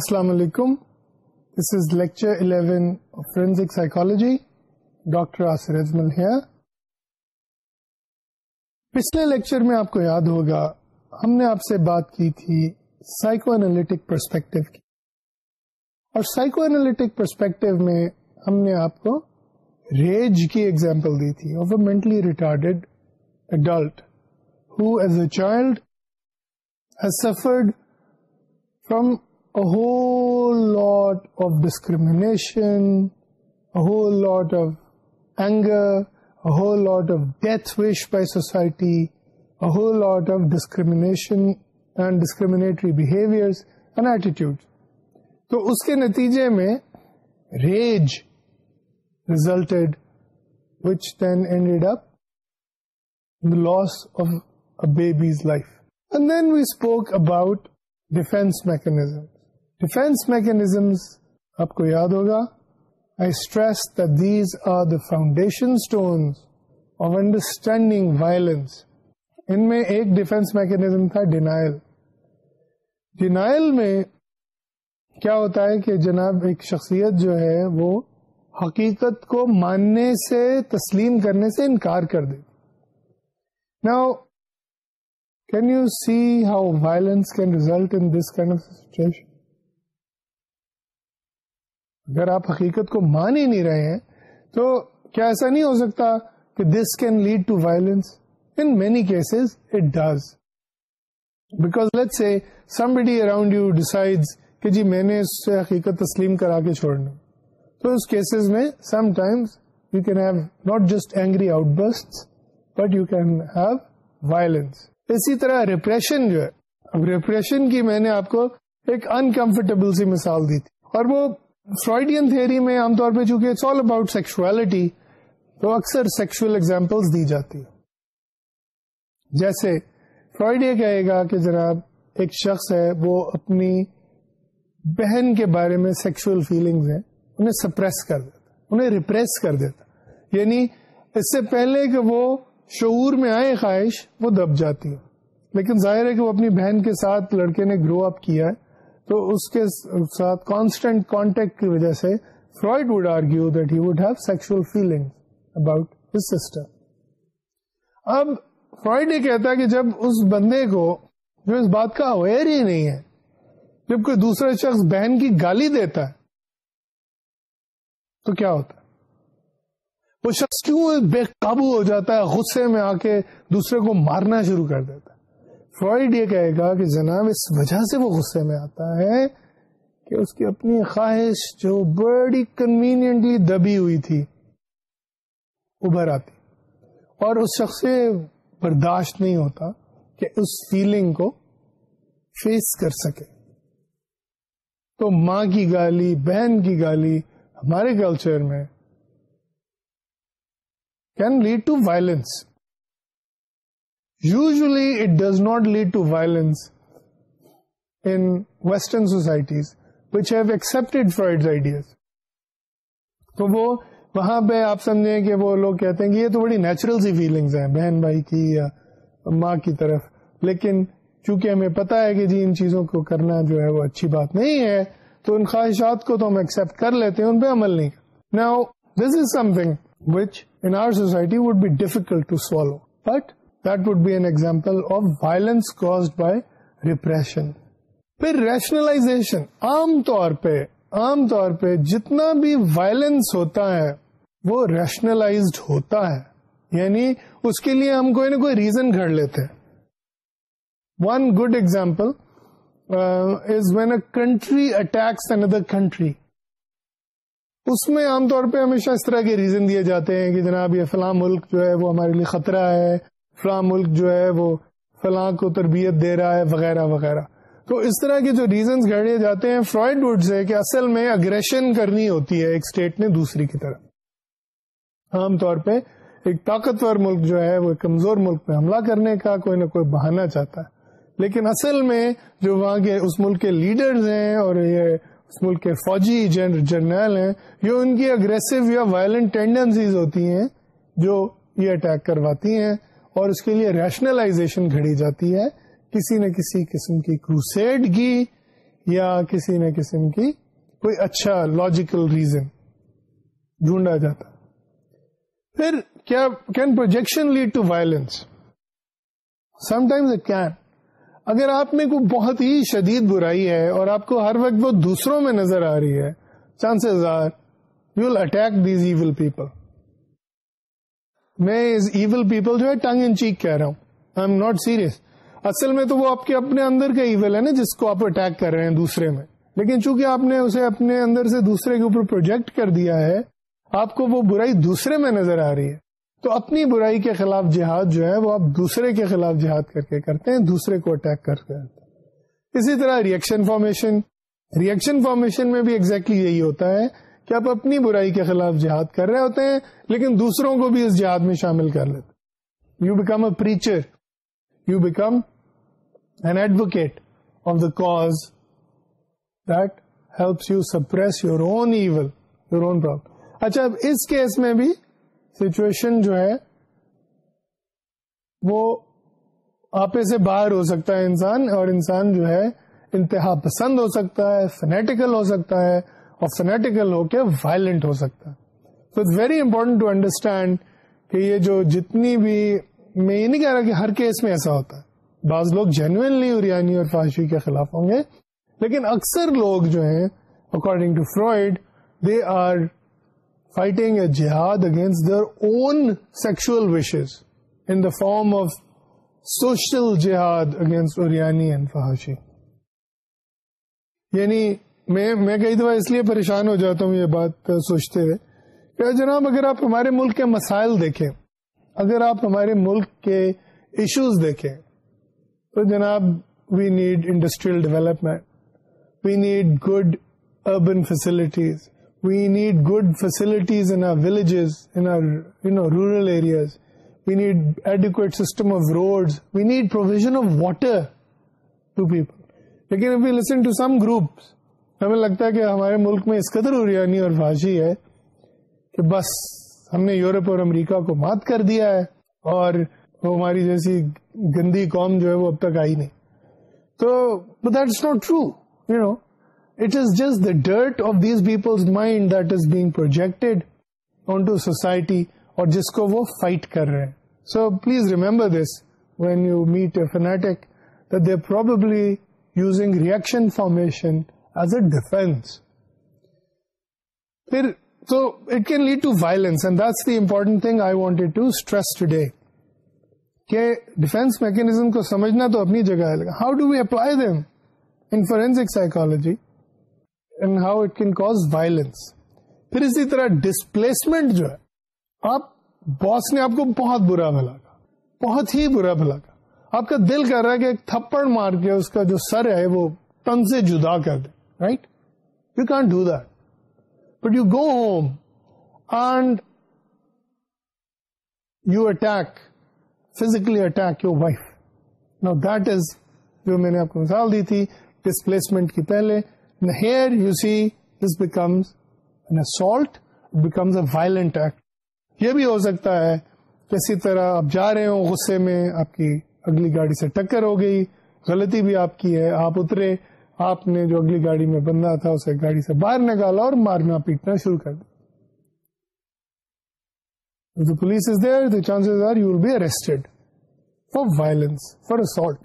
السلام علیکم this is lecture psychology doctor Asir Ajmal پچھلے لیکچر میں آپ کو یاد ہوگا ہم نے آپ سے بات کی تھی سائیکو اینالٹک پرسپیکٹو کی اور سائیکو اینالٹک پرسپیکٹو میں ہم نے آپ کو ریج کی ایگزامپل دی تھی of a mentally retarded adult who as a child has suffered from who lot of discrimination hot of anger oh lot of death wish by society a who lot of discrimination discrim attitude تو اس کے نتیجے میں rage resulted which then and up less of a babies life then we spoke about defence mechanism defence mechanisms آپ کو یاد ہوگا I stress these are the foundation of understanding violence ان میں ایک ڈیفینس میکنیزم تھا ڈینائل ڈینائل میں کیا ہوتا ہے کہ جناب ایک شخصیت جو ہے وہ حقیقت کو ماننے سے تسلیم کرنے سے انکار کر دے نا can you see how violence can result in this kind of situation اگر آپ حقیقت کو مان ہی نہیں رہے ہیں تو کیا ایسا نہیں ہو سکتا کہ this can lead to violence in many cases it does because let say say some body around you کہ جی میں نے اس حقیقت تسلیم کرا کے چھوڑنا تو اس کیسز میں sometimes you can have not just angry outburst but you can have violence اسی طرح ریپریشن جو ہے ریپریشن کی میں نے آپ کو ایک انکمفرٹیبل سی مثال دی تھی اور وہ فرائڈین تھیری میں عام طور پہ چونکہ اٹس آل اباؤٹ تو اکثر سیکشل اگزامپل دی جاتی ہیں جیسے فرائڈ یہ کہے گا کہ جناب ایک شخص ہے وہ اپنی بہن کے بارے میں سیکشل فیلنگز ہیں انہیں سپریس کر دیتا انہیں ریپریس کر دیتا یعنی اس سے پہلے کہ وہ شعور میں آئے خواہش وہ دب جاتی ہے لیکن ظاہر ہے کہ وہ اپنی بہن کے ساتھ لڑکے نے گرو اپ کیا ہے تو اس کے ساتھ کانسٹنٹ کانٹیکٹ کی وجہ سے Freud would argue that he would have sexual feeling about his sister اب فرائڈ یہ کہتا ہے کہ جب اس بندے کو جو اس بات کا اویئر ہی نہیں ہے جب کوئی دوسرا شخص بہن کی گالی دیتا ہے تو کیا ہوتا وہ شخص کیوں بے قابو ہو جاتا ہے غصے میں آ کے دوسرے کو مارنا شروع کر دیتا ہے فرائڈ یہ کہے گا کہ جناب اس وجہ سے وہ غصے میں آتا ہے کہ اس کی اپنی خواہش جو بڑی کنوینئنٹلی دبی ہوئی تھی ابھر آتی اور اس شخص سے برداشت نہیں ہوتا کہ اس فیلنگ کو فیس کر سکے تو ماں کی گالی بہن کی گالی ہمارے کلچر میں can lead to violence usually it does not lead to violence in Western societies which have accepted Freud's ideas. تو وہ وہاں پہ آپ سمجھیں کہ وہ لوگ کہتے ہیں کہ یہ تو بڑی نیچرل سی فیلنگز ہیں بہن بھائی کی یا ماں کی طرف لیکن چونکہ ہمیں پتا ہے کہ جی ان چیزوں کو کرنا جو ہے وہ اچھی بات نہیں ہے تو ان خواہشات کو تو ہم ایکسپٹ کر لیتے ہیں ان پہ عمل نہیں now this is something which in society would be difficult to solve but پھر ریشنلائزیشن پہ عام طور پہ جتنا بھی وائلنس ہوتا ہے وہ ریشنلائزڈ ہوتا ہے یعنی اس کے لیے ہم کوئی نہ کوئی ریزن گھڑ لیتے one good example is when a country attacks country اس میں عام طور پہ ہمیشہ اس طرح کے ریزن دیے جاتے ہیں کہ جناب یہ فلاں ملک جو ہے وہ ہمارے لیے خطرہ ہے فلاں ملک جو ہے وہ فلاں کو تربیت دے رہا ہے وغیرہ وغیرہ تو اس طرح کے جو ریزنز گھڑے جاتے ہیں فرائڈ وڈ سے کہ اصل میں اگریشن کرنی ہوتی ہے ایک اسٹیٹ نے دوسری کی طرف عام طور پہ ایک طاقتور ملک جو ہے وہ کمزور ملک پہ حملہ کرنے کا کوئی نہ کوئی بہانا چاہتا ہے لیکن اصل میں جو وہاں کے اس ملک کے لیڈرز ہیں اور یہ اس ملک کے فوجی جنرل ہیں یہ ان کی اگریسو یا وائلنٹ ٹینڈنسیز ہوتی ہیں جو یہ اٹیک کرواتی ہیں اور اس کے لیے ریشنلائزیشن گھڑی جاتی ہے کسی نہ کسی قسم کی کروسیڈ گی یا کسی نہ قسم کی کوئی اچھا لاجیکل ریزن ڈھونڈا جاتا پھر کیا can projection lead to violence times it can اگر آپ میں کوئی بہت ہی شدید برائی ہے اور آپ کو ہر وقت وہ دوسروں میں نظر آ رہی ہے chances are you will attack these even people میں پیپل جو ہے ٹنگ ان چیک کہہ رہا ہوں آئی ایم سیریس اصل میں تو وہ آپ کے اپنے اندر کا ایون ہے نا جس کو آپ اٹیک کر رہے ہیں دوسرے میں لیکن چونکہ آپ نے اسے اپنے اندر سے دوسرے کے اوپر پروجیکٹ کر دیا ہے آپ کو وہ برائی دوسرے میں نظر آ رہی ہے تو اپنی برائی کے خلاف جہاد جو ہے وہ آپ دوسرے کے خلاف جہاد کر کے کرتے ہیں دوسرے کو اٹیک کر کرتے اسی طرح ریئیکشن فارمیشن ریئیکشن فارمیشن میں بھی ایگزیکٹلی exactly یہی ہوتا ہے کہ آپ اپنی برائی کے خلاف جہاد کر رہے ہوتے ہیں لیکن دوسروں کو بھی اس جہاد میں شامل کر لیتے you become a preacher you become an advocate of the cause helps you suppress your own even your own problem اچھا اب اس کیس میں بھی سچویشن جو ہے وہ آپ سے باہر ہو سکتا ہے انسان اور انسان جو ہے انتہا پسند ہو سکتا ہے فنیٹیکل ہو سکتا ہے اور فنیٹیکل ہو کے وائلنٹ ہو سکتا ہے so it's very important to understand کہ یہ جو جتنی بھی میں یہ نہیں کہہ رہا کہ ہر کیس میں ایسا ہوتا ہے بعض لوگ جینوئنلی اریانی اور فاشی کے خلاف ہوں گے لیکن اکثر لوگ جو ہیں according to Freud they are fighting a jihad against their own sexual wishes in the form of social jihad against اریانی and فہاشی یعنی میں میں کئی دفعہ اس لیے پریشان ہو جاتا ہوں یہ بات سوچتے ہوئے کہ جناب اگر آپ ہمارے ملک کے مسائل دیکھیں اگر آپ ہمارے ملک کے ایشوز دیکھیں تو جناب we need industrial development we need good urban facilities we need good facilities in villages in no rural areas we need adequate system of road we need provision of water to to people لیکن listen some groups ہمیں لگتا ہے کہ ہمارے ملک میں اس قدر اریانی اور فاشی ہے کہ بس ہم نے یورپ اور امریکہ کو مات کر دیا ہے اور وہ ہماری جیسی گندی قوم جو ہے وہ اب تک آئی نہیں تو is not true you know it just the dirt of these peoples mind that is being project society اور جس کو وہ فائٹ کر رہے ہیں so please remember this when you meet a fanatic that probably using reaction formation as a defence پھر تو it can lead to violence and that's the important thing I wanted to stress today کہ defence mechanism کو سمجھنا تو اپنی جگہ ہے how do we apply them forensic psychology and how it can cause violence پھر اسی طرح ڈسپلیسمنٹ جو ہے آپ باس نے آپ کو بہت برا بھلا کا بہت ہی برا بھلا کا آپ کا دل کر رہا ہے کہ ایک تھپڑ مار کے اس کا جو سر ہے وہ تن سے جدا کر دے right? You can't do that. But you go home and you attack, physically attack your wife. Now that is جو میں نے آپ کو مثال دی تھی ڈسپلیسمنٹ کی پہلے here you see this becomes an assault becomes a violent act یہ بھی ہو سکتا ہے کسی طرح آپ جا رہے ہو غصے میں آپ کی اگلی گاڑی سے ٹکر ہو گئی غلطی بھی آپ کی ہے آپ اترے آپ نے جو اگلی گاڑی میں بندہ تھا اسے گاڑی سے باہر نکالا اور مارنا پیٹنا شروع کر دیا police is there the are you will be arrested for violence for assault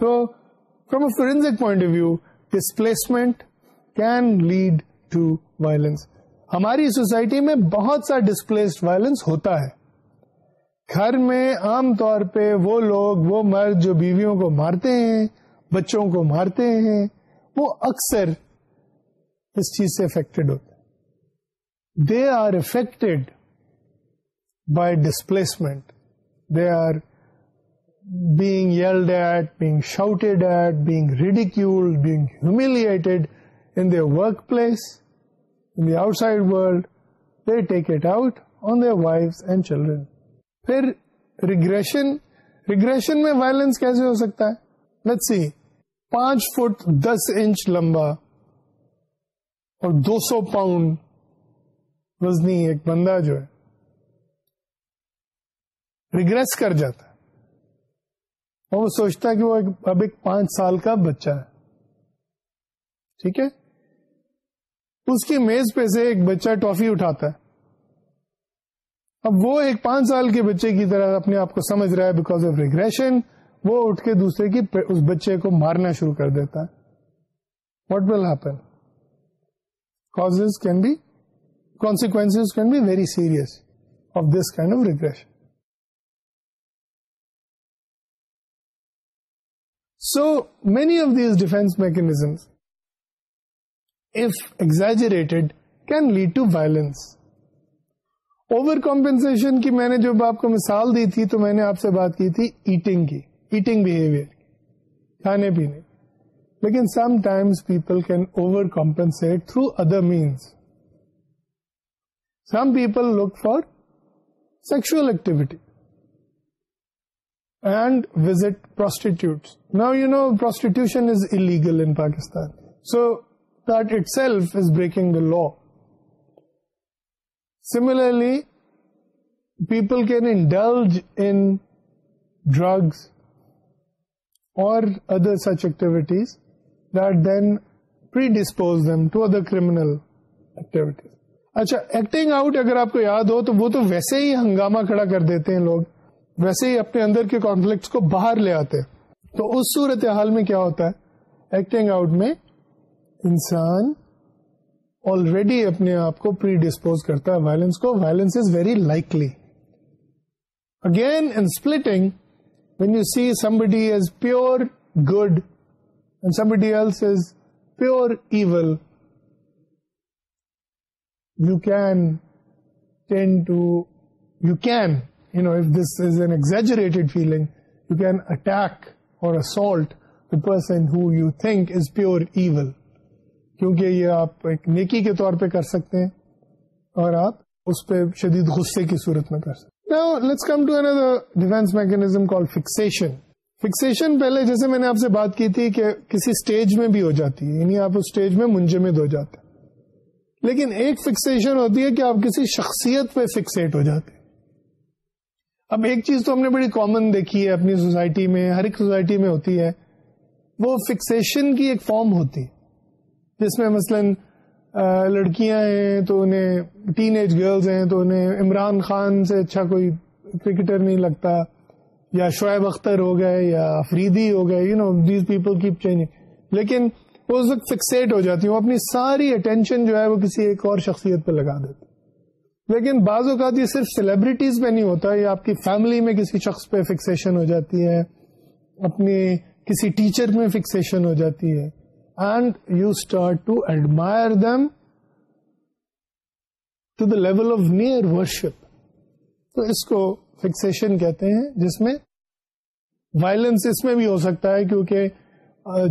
تو a forensic point of view displacement can lead to violence ہماری سوسائٹی میں بہت سا ڈسپلیسڈ وائلنس ہوتا ہے گھر میں عام طور پہ وہ لوگ وہ مرد جو بیویوں کو مارتے ہیں بچوں کو مارتے ہیں وہ اکثر اس چیز سے افیکٹڈ ہوتے ہیں they are affected by displacement they are being yelled at being shouted at being ridiculed in the workplace in the outside world they take it out on the wife and children پھر regression regression میں violence کیسے ہو سکتا ہے let see پانچ foot دس inch لمبا اور دو سو پاؤنڈ وزنی ایک بندہ جو ہے ریگریس کر جاتا ہے اور وہ سوچتا ہے کہ وہ اب ایک پانچ سال کا بچہ ہے ٹھیک ہے اس کی میز پہ سے ایک بچہ ٹافی اٹھاتا ہے اب وہ ایک پانچ سال کے بچے کی طرح اپنے آپ کو سمجھ رہا ہے بیکاز آف ریگریشن وہ اٹھ کے دوسرے کی اس بچے کو مارنا شروع کر دیتا ہے what will happen cause can be consequence can be very serious of this kind of regression so many of these defence mechanism if exaggerated can lead to violence overcompensation کی میں نے جب آپ کو مثال دی تھی تو میں نے آپ سے بات کی تھی ایٹنگ کی ایٹنگ بہیویئر کھانے پینے لیکن sometimes people can overcompensate through other means some people look for sexual activity and visit prostitute now you know prostitution is illegal in Pakistan so that itself is breaking the law similarly people can indulge in drugs other such activities then predispose to other criminal activities اچھا acting out اگر آپ کو یاد ہو تو وہ تو ویسے ہی ہنگامہ کھڑا کر دیتے ہیں لوگ ویسے ہی اپنے اندر کے کانفلکٹ کو باہر لے آتے ہیں تو اس صورت حال میں کیا ہوتا ہے ایکٹنگ آؤٹ میں انسان آلریڈی اپنے آپ کو پری ڈسپوز کرتا ہے وائلنس کو violence is very likely again in splitting when you see somebody is pure good can feeling you can attack or assault you think is pure even کیونکہ یہ آپ ایک نیکی کے طور پہ کر سکتے ہیں اور آپ اس پہ شدید غصے کی صورت میں کر سکتے Now let's come to another defense mechanism called fixation. Fixation پہلے جیسے میں نے آپ سے بات کی تھی کہ کسی اسٹیج میں بھی ہو جاتی ہے یعنی آپ اس اسٹیج میں منجمد ہو جاتے ہیں لیکن ایک فکسیشن ہوتی ہے کہ آپ کسی شخصیت پہ فکسیٹ ہو جاتے ہیں اب ایک چیز تو ہم نے بڑی کامن دیکھی ہے اپنی سوسائٹی میں ہر ایک سوسائٹی میں ہوتی ہے وہ فکسیشن کی ایک فارم ہوتی ہے جس میں مثلاً لڑکیاں ہیں تو انہیں ٹین ایج گرلز ہیں تو انہیں عمران خان سے اچھا کوئی کرکٹر نہیں لگتا یا شعیب اختر ہو گئے یا افریدی ہو گئے you know these people keep change لیکن وہ وقت فکسیٹ ہو جاتی وہ اپنی ساری اٹینشن جو ہے وہ کسی ایک اور شخصیت پہ لگا دیتی لیکن بعض اوقات یہ صرف سیلیبریٹیز پہ نہیں ہوتا یہ آپ کی فیملی میں کسی شخص پہ فکسیشن ہو جاتی ہے اپنے کسی ٹیچر میں فکسیشن ہو جاتی ہے لیول نیئر اس کو وائلنس اس میں بھی ہو سکتا ہے کیونکہ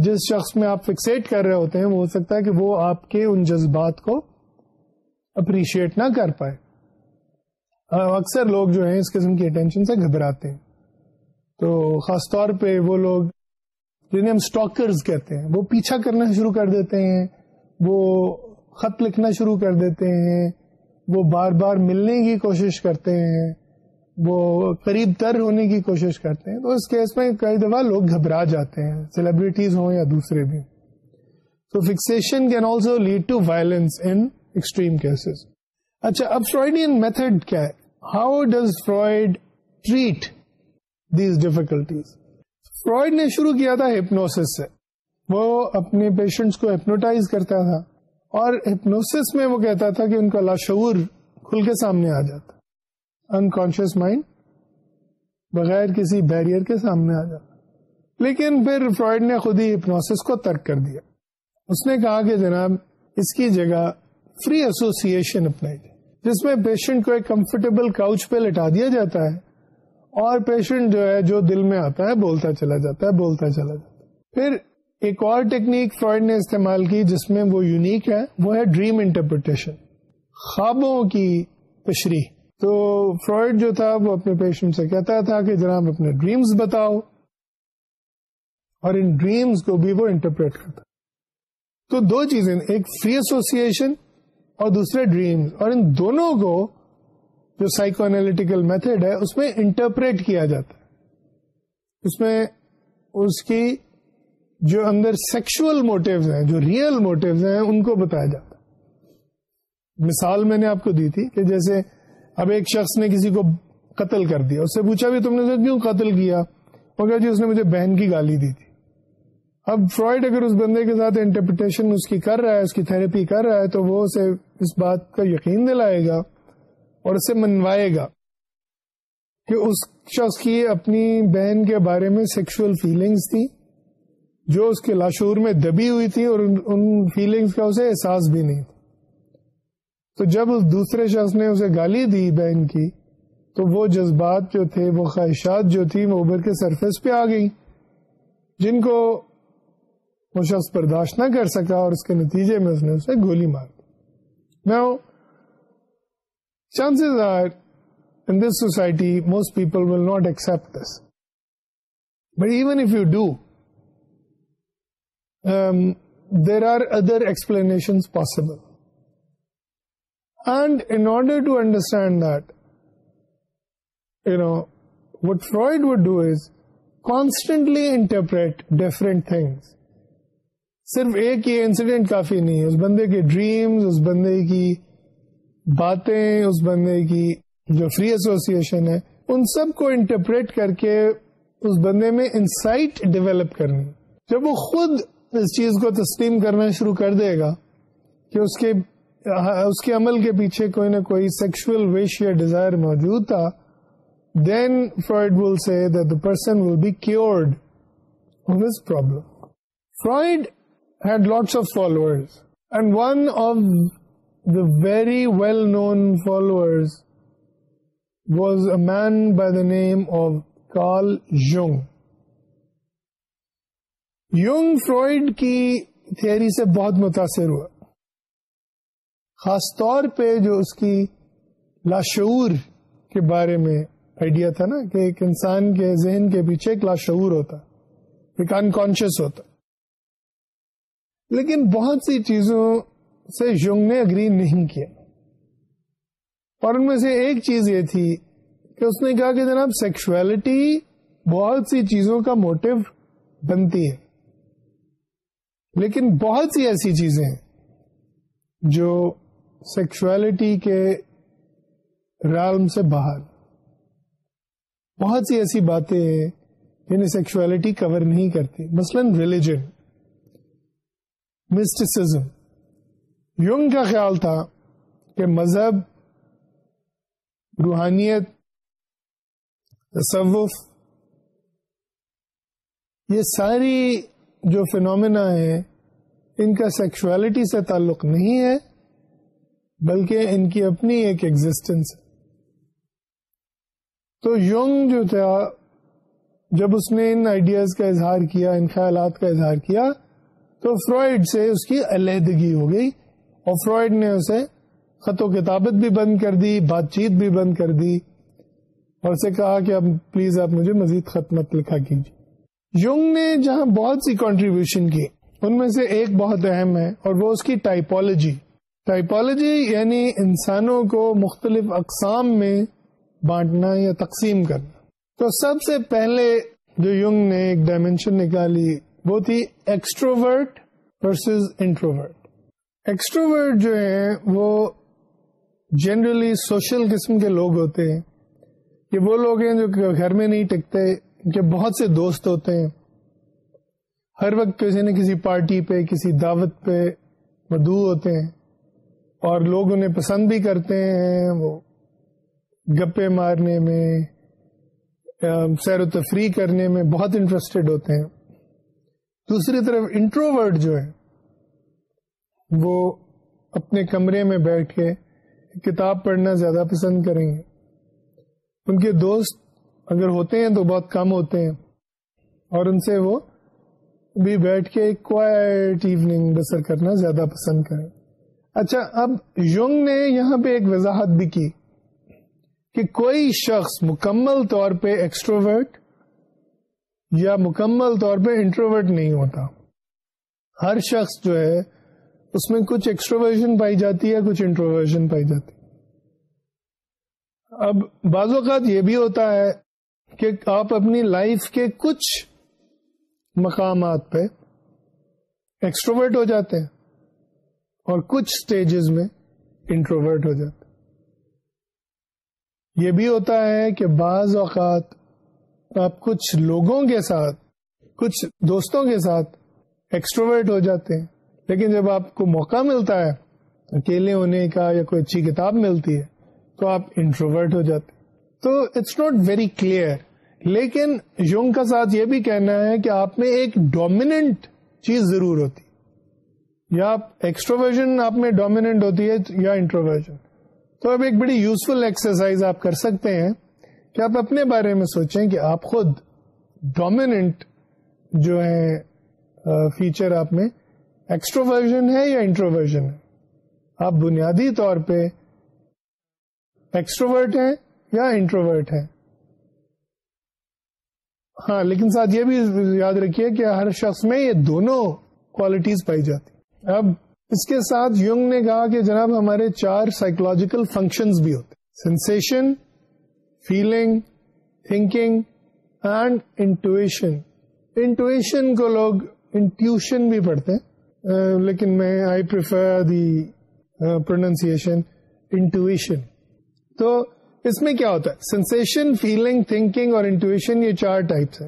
جس شخص میں آپ فکسیٹ کر رہے ہوتے ہیں وہ ہو سکتا ہے کہ وہ آپ کے ان جذبات کو اپریشیٹ نہ کر پائے اکثر لوگ جو ہیں اس قسم کی اٹینشن سے گھبراتے ہیں تو خاص طور پہ وہ لوگ جنہیں ہم اسٹاکرز کہتے ہیں وہ پیچھا کرنا شروع کر دیتے ہیں وہ خط لکھنا شروع کر دیتے ہیں وہ بار بار ملنے کی کوشش کرتے ہیں وہ قریب تر ہونے کی کوشش کرتے ہیں تو اس کیس میں کئی دفعہ لوگ گھبرا جاتے ہیں سیلیبریٹیز ہوں یا دوسرے بھی تو fixation can also lead to violence in extreme cases اچھا اب فرائڈ میتھڈ کیا ہے how does Freud treat these difficulties Freud نے شروع کیا تھا ہپنوس سے وہ اپنے پیشنٹس کو ہپنوٹائز کرتا تھا اور ہپنوس میں وہ کہتا تھا کہ ان کا لاشعور کھل کے سامنے آ جاتا انکانشیس مائنڈ بغیر کسی بیریئر کے سامنے آ جاتا لیکن پھر فرائڈ نے خود ہی کو ترک کر دیا اس نے کہا کہ جناب اس کی جگہ فری ایسوسیشن اپنائی جس میں پیشنٹ کو ایک کمفرٹیبل کاؤچ پہ لٹا دیا جاتا ہے اور پیشنٹ جو ہے جو دل میں آتا ہے بولتا چلا جاتا ہے بولتا چلا جاتا ہے پھر ایک اور ٹیکنیک فرائڈ نے استعمال کی جس میں وہ یونیک ہے وہ ہے ڈریم انٹرپریٹیشن خوابوں کی تشریح تو فرائڈ جو تھا وہ اپنے پیشنٹ سے کہتا تھا کہ جناب اپنے ڈریمز بتاؤ اور ان ڈریمز کو بھی وہ انٹرپریٹ کرتا تو دو چیزیں ایک فری ایسوسیشن اور دوسرے ڈریمز اور ان دونوں کو جو سائیکو اینالیٹیکل میتھڈ ہے اس میں انٹرپریٹ کیا جاتا ہے اس میں اس کی جو اندر سیکشل موٹیوز ہیں جو ریئل موٹیوز ہیں ان کو بتایا جاتا ہے مثال میں نے آپ کو دی تھی کہ جیسے اب ایک شخص نے کسی کو قتل کر دیا اس سے پوچھا بھی تم نے کیوں قتل کیا کہا جی اس نے مجھے بہن کی گالی دی تھی اب فرائڈ اگر اس بندے کے ساتھ انٹرپریٹیشن اس کی کر رہا ہے اس کی تھراپی کر رہا ہے تو وہ اسے اس بات کا یقین دلائے گا اور اسے منوائے گا کہ اس شخص کی اپنی بہن کے بارے میں سیکشل فیلنگز تھی جو اس کے لاشور میں دبی ہوئی تھی اور ان فیلنگز کا اسے احساس بھی نہیں تھا تو جب اس دوسرے شخص نے اسے گالی دی بہن کی تو وہ جذبات جو تھے وہ خواہشات جو تھی وہ ابھر کے سرفیس پہ آ گئی جن کو وہ شخص برداشت نہ کر سکا اور اس کے نتیجے میں اس نے اسے گولی مار دی میں chances are in this society most people will not accept this but even if you do there are other explanation possible and in order to understand that you know what Freud would is constantly interpret different things صرف ایک یہ incident کافی نہیں ہے اس بندے کے dreams اس بندے کی باتیں اس بندے کی جو فری ایسوسیشن ہے ان سب کو انٹرپریٹ کر کے اس بندے میں انسائٹ ڈیولپ کرنی جب وہ خود اس چیز کو تسلیم کرنا شروع کر دے گا کہ اس کے اس کے عمل کے پیچھے کوئی نہ کوئی سیکشل وش یا ڈیزائر موجود تھا then Freud will say the person will be cured this his problem Freud had lots of follower and one of very well known follower was a man by the name of Carl Jung Jung Freud کی theory سے بہت متاثر ہوا خاص طور پہ جو اس کی لاشعور کے بارے میں آئیڈیا تھا نا کہ ایک انسان کے ذہن کے پیچھے ایک لاشعور ہوتا ایک انکانشیس ہوتا لیکن بہت سی چیزوں سے یونگ نے اگری نہیں کیا اور ان میں سے ایک چیز یہ تھی کہ اس نے کہا کہ جناب سیکشولیٹی بہت سی چیزوں کا موٹو بنتی ہے لیکن بہت سی ایسی چیزیں ہیں جو سیکشولیٹی کے رالم سے باہر بہت سی ایسی باتیں ہیں جنہیں سیکشولیٹی کور نہیں کرتی مثلاً ریلیجن مسٹسم یونگ کا خیال تھا کہ مذہب روحانیت تصوف یہ ساری جو فنومنا ہے ان کا سیکشولیٹی سے تعلق نہیں ہے بلکہ ان کی اپنی ایک ایگزٹینس تو یونگ جو تھا جب اس نے ان آئیڈیاز کا اظہار کیا ان خیالات کا اظہار کیا تو فرائڈ سے اس کی علیحدگی ہو گئی اور فرائڈ نے اسے خط و کتابت بھی بند کر دی بات چیت بھی بند کر دی اور اسے کہا کہ اب پلیز آپ مجھے مزید خط مت لکھا کیجیے یونگ نے جہاں بہت سی کنٹریبیوشن کی ان میں سے ایک بہت اہم ہے اور وہ اس کی ٹائپالوجی ٹائپالوجی یعنی انسانوں کو مختلف اقسام میں بانٹنا یا تقسیم کرنا تو سب سے پہلے جو یونگ نے ایک ڈائمینشن نکالی وہ تھی ایکسٹروورٹ ورسز انٹروورٹ ایکسٹروورٹ جو ہیں وہ جنرلی سوشل قسم کے لوگ ہوتے ہیں یہ وہ لوگ ہیں جو گھر میں نہیں ٹکتے ان کے بہت سے دوست ہوتے ہیں ہر وقت کسی نہ کسی پارٹی پہ کسی دعوت پہ مدعو ہوتے ہیں اور لوگ انہیں پسند بھی کرتے ہیں وہ گپے مارنے میں سیر و تفریح کرنے میں بہت انٹرسٹیڈ ہوتے ہیں دوسری طرف انٹروورٹ جو ہیں وہ اپنے کمرے میں بیٹھ کے کتاب پڑھنا زیادہ پسند کریں گے ان کے دوست اگر ہوتے ہیں تو بہت کم ہوتے ہیں اور ان سے وہ بھی بیٹھ کے کوائٹ ایوننگ بسر کرنا زیادہ پسند کریں اچھا اب یونگ نے یہاں پہ ایک وضاحت بھی کی کہ کوئی شخص مکمل طور پہ ایکسٹروورٹ یا مکمل طور پہ انٹروورٹ نہیں ہوتا ہر شخص جو ہے اس میں کچھ ایکسٹروورژن پائی جاتی ہے کچھ انٹروورژن پائی جاتی اب بعض اوقات یہ بھی ہوتا ہے کہ آپ اپنی لائف کے کچھ مقامات پہ ایکسٹروورٹ ہو جاتے ہیں اور کچھ سٹیجز میں انٹروورٹ ہو جاتے ہیں یہ بھی ہوتا ہے کہ بعض اوقات آپ کچھ لوگوں کے ساتھ کچھ دوستوں کے ساتھ ایکسٹروورٹ ہو جاتے ہیں لیکن جب آپ کو موقع ملتا ہے اکیلے ہونے کا یا کوئی اچھی کتاب ملتی ہے تو آپ انٹروورٹ ہو جاتے تو اٹس ناٹ ویری کلیئر لیکن یونگ کا ساتھ یہ بھی کہنا ہے کہ آپ میں ایک ڈومیننٹ چیز ضرور ہوتی یا ایکسٹروورژن آپ میں ڈومیننٹ ہوتی ہے یا انٹروورژن تو اب ایک بڑی یوزفل ایکسرسائز آپ کر سکتے ہیں کہ آپ اپنے بارے میں سوچیں کہ آپ خود ڈومیننٹ جو ہے فیچر آپ میں ایکسٹروورژن ہے یا انٹروورژن ہے آپ بنیادی طور پہ ایکسٹروورٹ ہیں یا انٹروورٹ ہیں ہاں لیکن ساتھ یہ بھی یاد رکھیے کہ ہر شخص میں یہ دونوں کوالٹیز پائی جاتی اب اس کے ساتھ یونگ نے کہا کہ جناب ہمارے چار سائکولوجیکل فنکشنز بھی ہوتے sensation feeling thinking and intuition intuition کو لوگ انٹیوشن بھی پڑھتے ہیں لیکن میں I prefer the pronunciation intuition تو اس میں کیا ہوتا ہے سینسیشن فیلنگ تھنکنگ اور انٹویشن یہ چار ٹائپس ہیں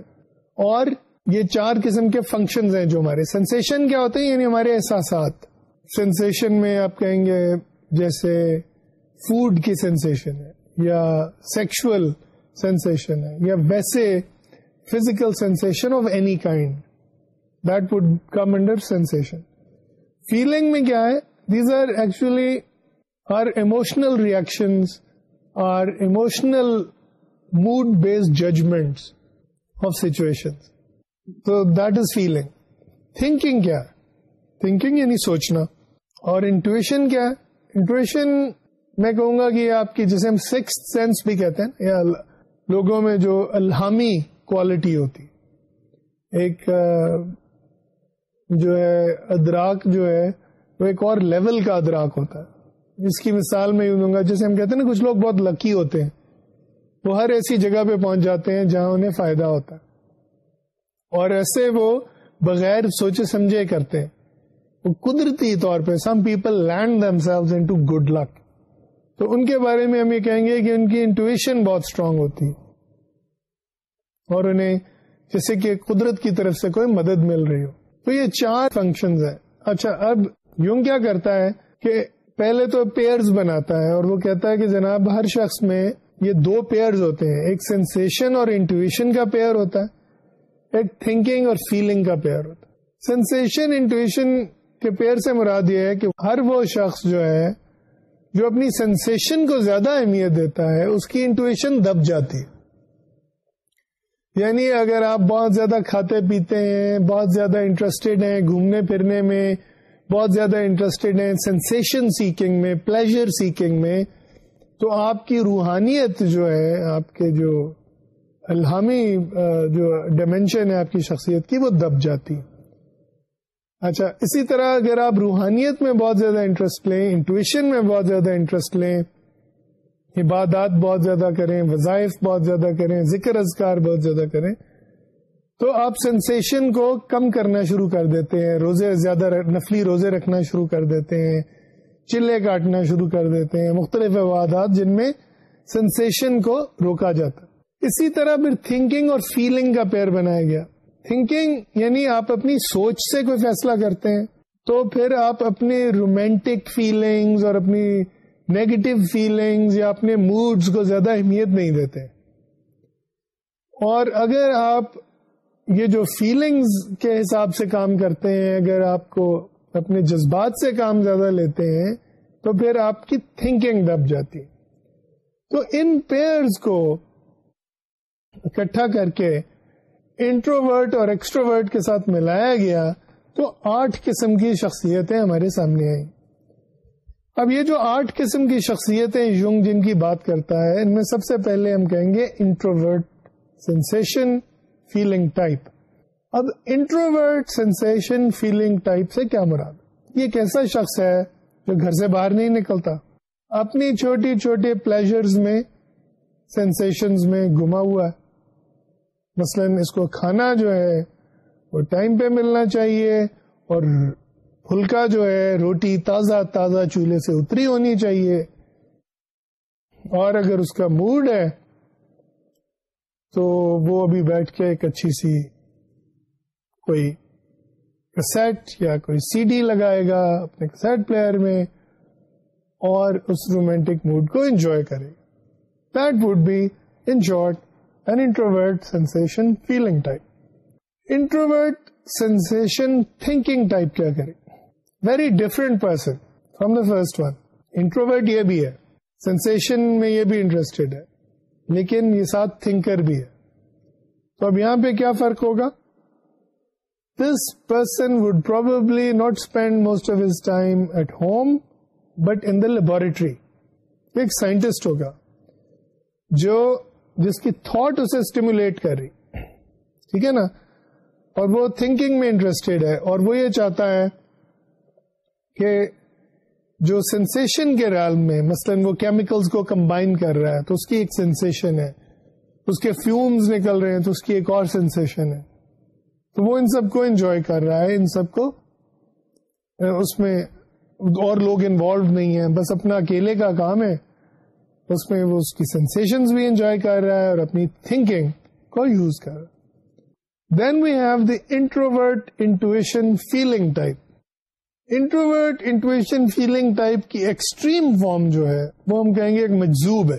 اور یہ چار قسم کے فنکشنز ہیں جو ہمارے سینسیشن کیا ہوتے ہیں یعنی ہمارے احساسات سینسیشن میں آپ کہیں گے جیسے فوڈ کی سینسیشن ہے یا سیکشل سینسیشن ہے یا ویسے physical sensation of any kind Thinking feeling میں کیا ہے سوچنا اور انٹویشن کیا ہے انٹویشن میں کہوں گا کہ آپ کی جسے ہم سکس سینس بھی کہتے ہیں یا لوگوں میں جو الحامی کوالٹی ہوتی ایک جو ہے ادراک جو ہے وہ ایک اور لیول کا ادراک ہوتا ہے جس کی مثال میں یوں دوں گا جیسے ہم کہتے ہیں نا کچھ لوگ بہت لکی ہوتے ہیں وہ ہر ایسی جگہ پہ پہنچ جاتے ہیں جہاں انہیں فائدہ ہوتا ہے اور ایسے وہ بغیر سوچے سمجھے کرتے ہیں وہ قدرتی طور پہ some people lend themselves into good luck تو ان کے بارے میں ہم یہ کہیں گے کہ ان کی انٹویشن بہت اسٹرانگ ہوتی ہے اور انہیں جیسے کہ قدرت کی طرف سے کوئی مدد مل رہی ہو تو یہ چار فنکشنز ہیں اچھا اب یوں کیا کرتا ہے کہ پہلے تو پیئرز بناتا ہے اور وہ کہتا ہے کہ جناب ہر شخص میں یہ دو پیئرز ہوتے ہیں ایک سینسیشن اور انٹویشن کا پیئر ہوتا ہے ایک تھنکنگ اور فیلنگ کا پیئر ہوتا ہے سینسیشن انٹویشن کے پیئر سے مراد یہ ہے کہ ہر وہ شخص جو ہے جو اپنی سینسیشن کو زیادہ اہمیت دیتا ہے اس کی انٹویشن دب جاتی ہے یعنی اگر آپ بہت زیادہ کھاتے پیتے ہیں بہت زیادہ انٹرسٹیڈ ہیں گھومنے پھرنے میں بہت زیادہ انٹرسٹیڈ ہیں سینسیشن سیکنگ میں پلیزر سیکنگ میں تو آپ کی روحانیت جو ہے آپ کے جو الحامی جو ڈائمینشن ہے آپ کی شخصیت کی وہ دب جاتی اچھا اسی طرح اگر آپ روحانیت میں بہت زیادہ انٹرسٹ لیں انٹویشن میں بہت زیادہ انٹرسٹ لیں عبادات بہت زیادہ کریں وظائف بہت زیادہ کریں ذکر اذکار بہت زیادہ کریں تو آپ سنسیشن کو کم کرنا شروع کر دیتے ہیں روزے زیادہ نفلی روزے رکھنا شروع کر دیتے ہیں چلے کاٹنا شروع کر دیتے ہیں مختلف عبادات جن میں سنسیشن کو روکا جاتا اسی طرح پھر تھنکنگ اور فیلنگ کا پیر بنایا گیا تھنکنگ یعنی آپ اپنی سوچ سے کوئی فیصلہ کرتے ہیں تو پھر آپ اپنی رومینٹک فیلنگز اور اپنی نیگیٹو فیلنگز یا اپنے موڈز کو زیادہ اہمیت نہیں دیتے اور اگر آپ یہ جو فیلنگز کے حساب سے کام کرتے ہیں اگر آپ کو اپنے جذبات سے کام زیادہ لیتے ہیں تو پھر آپ کی تھنکنگ دب جاتی تو ان پیئرز کو اکٹھا کر کے انٹروورٹ اور ایکسٹروورٹ کے ساتھ ملایا گیا تو آٹھ قسم کی شخصیتیں ہمارے سامنے آئیں اب یہ جو آٹھ قسم کی شخصیتیں یونگ جن کی بات کرتا ہے ان میں سب سے پہلے ہم کہیں گے انٹروورٹ سینسیشن فیلنگ ٹائپ اب انٹروورٹ فیلنگ ٹائپ سے کیا مراد یہ کیسا شخص ہے جو گھر سے باہر نہیں نکلتا اپنی چھوٹی چھوٹی پلیزرز میں سینسیشنز میں گما ہوا ہے مثلاً اس کو کھانا جو ہے وہ ٹائم پہ ملنا چاہیے اور پھلکا جو ہے روٹی تازہ تازہ چولہے سے اتری ہونی چاہیے اور اگر اس کا موڈ ہے تو وہ ابھی بیٹھ کے ایک اچھی سی کوئی کسیٹ یا کوئی سی ڈی لگائے گا اپنے کسیٹ پلیئر میں اور اس رومینٹک موڈ کو انجوائے کرے گا that mood be in short an introvert sensation feeling type introvert sensation thinking type کیا کرے very different person from the first one introvert یہ بھی ہے سینسن میں یہ بھی انٹرسٹیڈ ہے لیکن یہ ساتھ تھنکر بھی ہے تو اب یہاں پہ کیا فرق ہوگا this person would probably not spend most of his time at home but in the laboratory ایک سائنٹسٹ ہوگا جو جس کی تھاٹ اسے اسٹیمولیٹ کر رہی ٹھیک ہے نا اور وہ تھنکنگ میں انٹرسٹیڈ ہے اور وہ یہ چاہتا ہے کہ جو سینسیشن کے ریال میں مثلا وہ کیمیکلز کو کمبائن کر رہا ہے تو اس کی ایک سینسیشن ہے اس کے فیومز نکل رہے ہیں تو اس کی ایک اور سینسیشن ہے تو وہ ان سب کو انجوائے کر رہا ہے ان سب کو اس میں اور لوگ انوالو نہیں ہیں بس اپنا اکیلے کا کام ہے اس میں وہ اس کی سینسنس بھی انجوائے کر رہا ہے اور اپنی تھنکنگ کو یوز کر رہا ہے then we have the introvert intuition feeling type introvert intuition feeling type کی ایکسٹریم فارم جو ہے وہ ہم کہیں گے ایک مجزوب ہے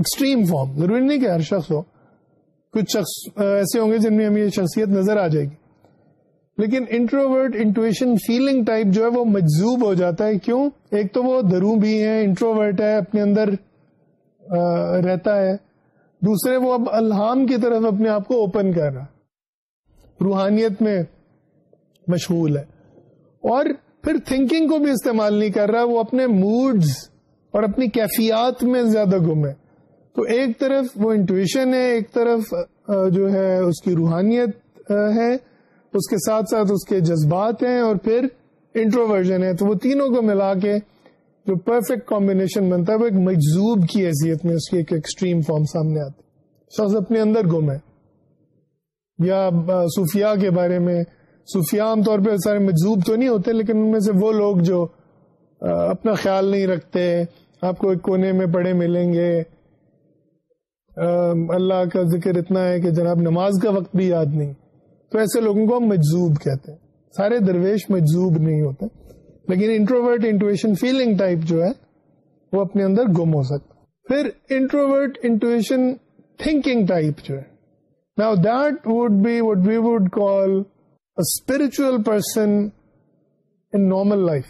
ایکسٹریم فارم ضروری نہیں کہ ہر شخص ہو کچھ شخص ایسے ہوں گے جن میں ہمیں یہ شخصیت نظر آ جائے گی لیکن انٹروورٹ انٹویشن فیلنگ ٹائپ جو ہے وہ مجزوب ہو جاتا ہے کیوں ایک تو وہ دھرو بھی ہے انٹروورٹ ہے اپنے اندر رہتا ہے دوسرے وہ اب الحام کی طرف اپنے آپ کو اوپن کر رہا روحانیت میں مشغول ہے اور پھر تھنکنگ کو بھی استعمال نہیں کر رہا وہ اپنے موڈز اور اپنی کیفیات میں زیادہ گم ہے تو ایک طرف وہ انٹویشن ہے ایک طرف جو ہے اس کی روحانیت ہے اس کے ساتھ ساتھ اس کے جذبات ہیں اور پھر انٹروورژن ہے تو وہ تینوں کو ملا کے جو پرفیکٹ کمبینیشن بنتا ہے وہ ایک مجزوب کی حیثیت میں اس کی ایک ایکسٹریم فارم سامنے آتی شخص اپنے اندر گم ہے یا صوفیاء کے بارے میں صوفیاء عام طور پہ سارے مجذوب تو نہیں ہوتے لیکن ان میں سے وہ لوگ جو اپنا خیال نہیں رکھتے آپ کو ایک کونے میں پڑے ملیں گے اللہ کا ذکر اتنا ہے کہ جناب نماز کا وقت بھی یاد نہیں تو ایسے لوگوں کو ہم مجذوب کہتے ہیں سارے درویش مجذوب نہیں ہوتے لیکن انٹروورٹ انٹویشن فیلنگ ٹائپ جو ہے وہ اپنے اندر گم ہو سکتا پھر انٹروورٹ انٹویشن تھنکنگ ٹائپ جو ہے نا that would be would we would call spiritual person in normal life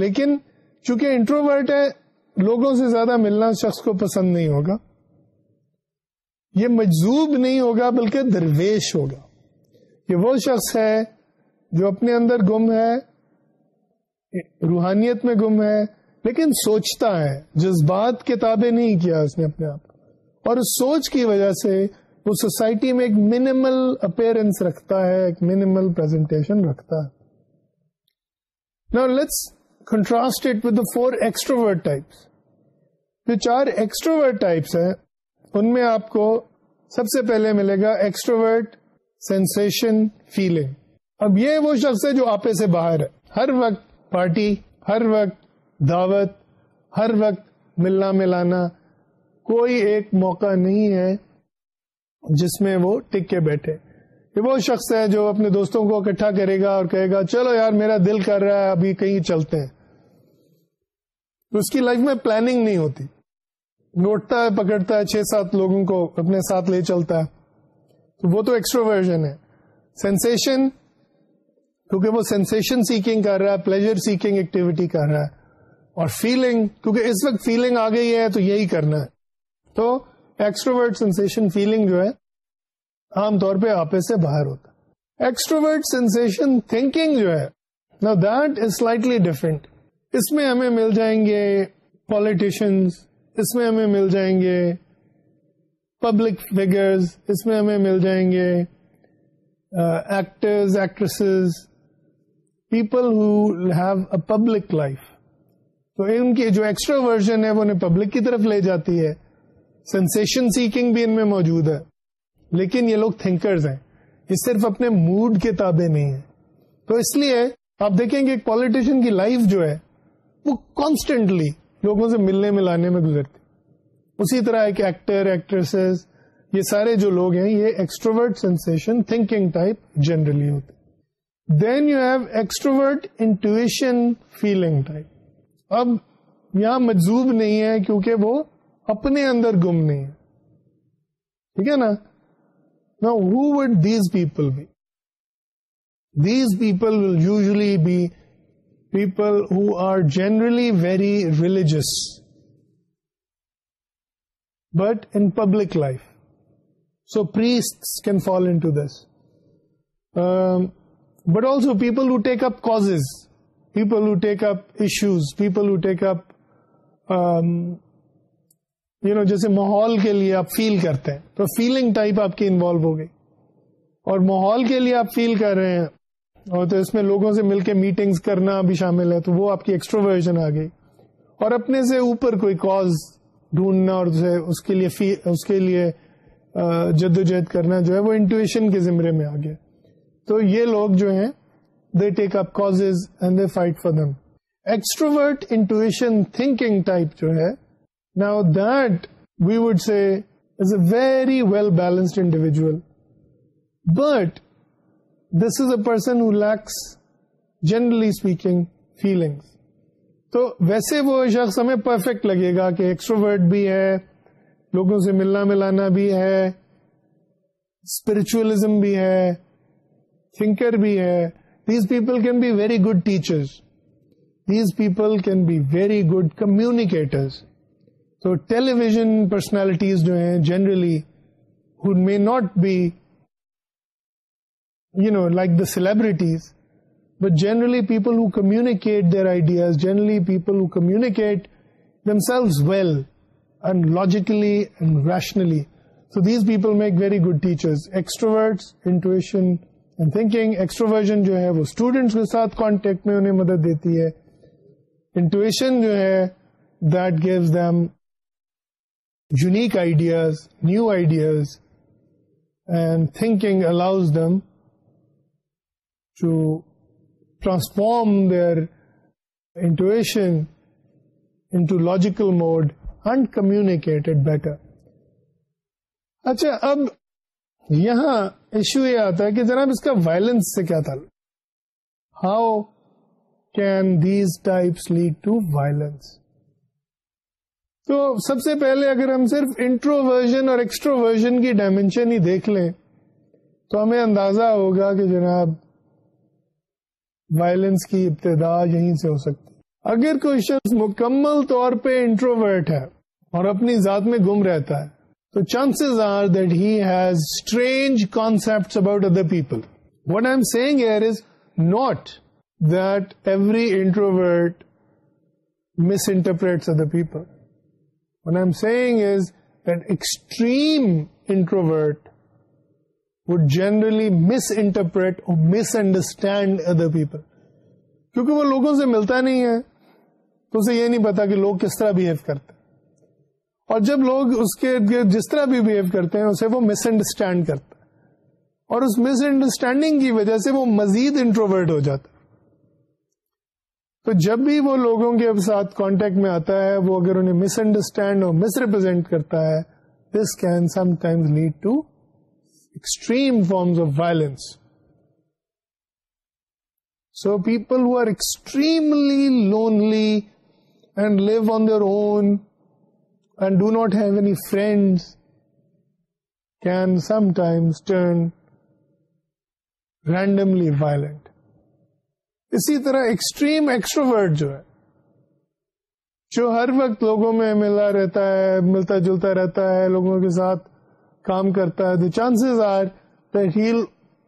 لیکن چونکہ انٹروورٹ ہے لوگوں سے زیادہ ملنا شخص کو پسند نہیں ہوگا یہ مجزوب نہیں ہوگا بلکہ درویش ہوگا یہ وہ شخص ہے جو اپنے اندر گم ہے روحانیت میں گم ہے لیکن سوچتا ہے جذبات کتابیں نہیں کیا اس نے اپنے آپ اور اس سوچ کی وجہ سے وہ سوسائٹی میں ایک منیمل اپیرنس رکھتا ہے ایک منیمل پرزنٹیشن رکھتا ہے نا let's contrast with with four types جو چار ہیں ان میں آپ کو سب سے پہلے ملے گا ایکسٹروورٹ سینسن فیلنگ اب یہ وہ شخص ہے جو آپ سے باہر ہے ہر وقت پارٹی ہر وقت دعوت ہر وقت ملنا ملانا کوئی ایک موقع نہیں ہے جس میں وہ ٹک کے بیٹھے یہ وہ شخص ہے جو اپنے دوستوں کو اکٹھا کرے گا اور کہے گا چلو یار میرا دل کر رہا ہے ابھی کہیں چلتے ہیں اس کی لائف میں پلاننگ نہیں ہوتی نوٹتا ہے پکڑتا ہے چھ سات لوگوں کو اپنے ساتھ لے چلتا ہے تو وہ تو ایکسٹرا ورژن ہے سینسن کیونکہ وہ سینسن سیکنگ کر رہا ہے پلیزر سیکنگ ایکٹیویٹی کر رہا ہے اور فیلنگ کیونکہ اس وقت فیلنگ آ گئی ہے تو یہی کرنا ہے تو ایکسٹروورٹ سنسن فیلنگ جو ہے عام طور پہ آپ سے باہر ہوتا ایکسٹروورٹ سنسن تھنکنگ جو ہے نا دیٹ از سلائٹلی ڈفرنٹ اس میں ہمیں مل جائیں گے پالیٹیشن اس میں ہمیں مل جائیں گے پبلک اس میں ہمیں مل جائیں گے actors actresses people who have a public life تو ان کی جو ایکسٹرا ورژن ہے وہ انہیں پبلک کی طرف لے جاتی ہے سینسیشن سیکنگ بھی ان میں موجود ہے لیکن یہ لوگ تھنکرز ہیں یہ صرف اپنے موڈ کے تابے نہیں ہیں تو اس لیے آپ دیکھیں کہ ایک کی لائف جو ہے وہ کانسٹینٹلی لوگوں سے ملنے ملانے میں گزرتی اسی طرح ایک ایکٹر ایکٹریس یہ سارے جو لوگ ہیں یہ extrovert sensation thinking type generally ہوتی then you have extrovert intuition feeling type اب یہاں مجزوب نہیں ہے کیونکہ وہ اپنے اندر گم نہیں ہے ٹھیک ہے نا نا who would these people be these people will usually be people who are generally very religious but in public life so priest can fall into this but also people who take up cause people who take up issues people who take up you know جیسے ماحول کے لیے آپ feel کرتے ہیں تو feeling type آپ کی انوالو ہو گئی اور ماحول کے لیے آپ فیل کر رہے ہیں اور تو اس میں لوگوں سے مل کے میٹنگز کرنا بھی شامل ہے تو وہ آپ کی ایکسٹروورژن آ گئی اور اپنے سے اوپر کوئی کاز ڈھونڈنا اور اس کے لیے اس کے لیے جدوجہد کرنا جو ہے وہ انٹویشن کے زمرے میں آ گیا تو یہ لوگ جو ہیں they take up cause and they fight for them extrovert intuition thinking type جو ہے would say, is a very well balanced individual but this is a person who lacks generally speaking feelings تو ویسے وہ شخص ہمیں perfect لگے گا کہ extrovert بھی ہے لوگوں سے ملنا ملانا بھی ہے اسپرچولیزم بھی ہے تھنکر بھی ہے these people can be very good teacher these people can be very good communicators so television personalities جو ہیں generally who may not be you know like the celebrities but generally people who communicate their ideas generally people who communicate themselves well and logically and rationally so these people make very good teachers intuition and thinking extroversion جو ہے وہ students کے ساتھ contact میں انہیں مدد دیتی ہے انٹویشن جو ہے that gives them unique ideas new ideas and thinking allows them to transform their intuition into logical mode and communicate better اچھا اب یہاں ایشو یہ آتا ہے کہ جناب اس کا وائلنس سے کیا تھا how can these types lead to violence تو سب سے پہلے اگر ہم صرف انٹروورژن اور ایکسٹروورژن کی ڈائمینشن ہی دیکھ لیں تو ہمیں اندازہ ہوگا کہ جناب وائلنس کی ابتدا یہیں سے ہو سکتی اگر کوئی شخص مکمل طور پہ انٹروورٹ ہے اور اپنی ذات میں گم رہتا ہے تو chances are that has strange concept about other people what I am seeing is not that every introvert misinterpret other people what seeing is is extreme introvert would generally misinterpret or misunderstand other people کیونکہ وہ لوگوں سے ملتا نہیں ہے تو اسے یہ نہیں پتا کہ لوگ کس طرح بہیو کرتے اور جب لوگ اس کے جس طرح بھی بہیو کرتے ہیں اسے وہ مس انڈرسٹینڈ کرتا اور اس مس انڈرسٹینڈنگ کی وجہ سے وہ مزید انٹروورٹ ہو جاتا تو جب بھی وہ لوگوں کے ساتھ کانٹیکٹ میں آتا ہے وہ اگر انہیں مس انڈرسٹینڈ اور مس ریپرزینٹ کرتا ہے this can sometimes lead to extreme forms of violence so people who are extremely lonely and live on their own and do not have any friends can sometimes turn randomly violent اسی طرح extreme extrovert جو ہے جو ہر وقت لوگوں میں ملا رہتا ہے ملتا جلتا رہتا ہے لوگوں کے ساتھ کام کرتا ہے the chances are they'll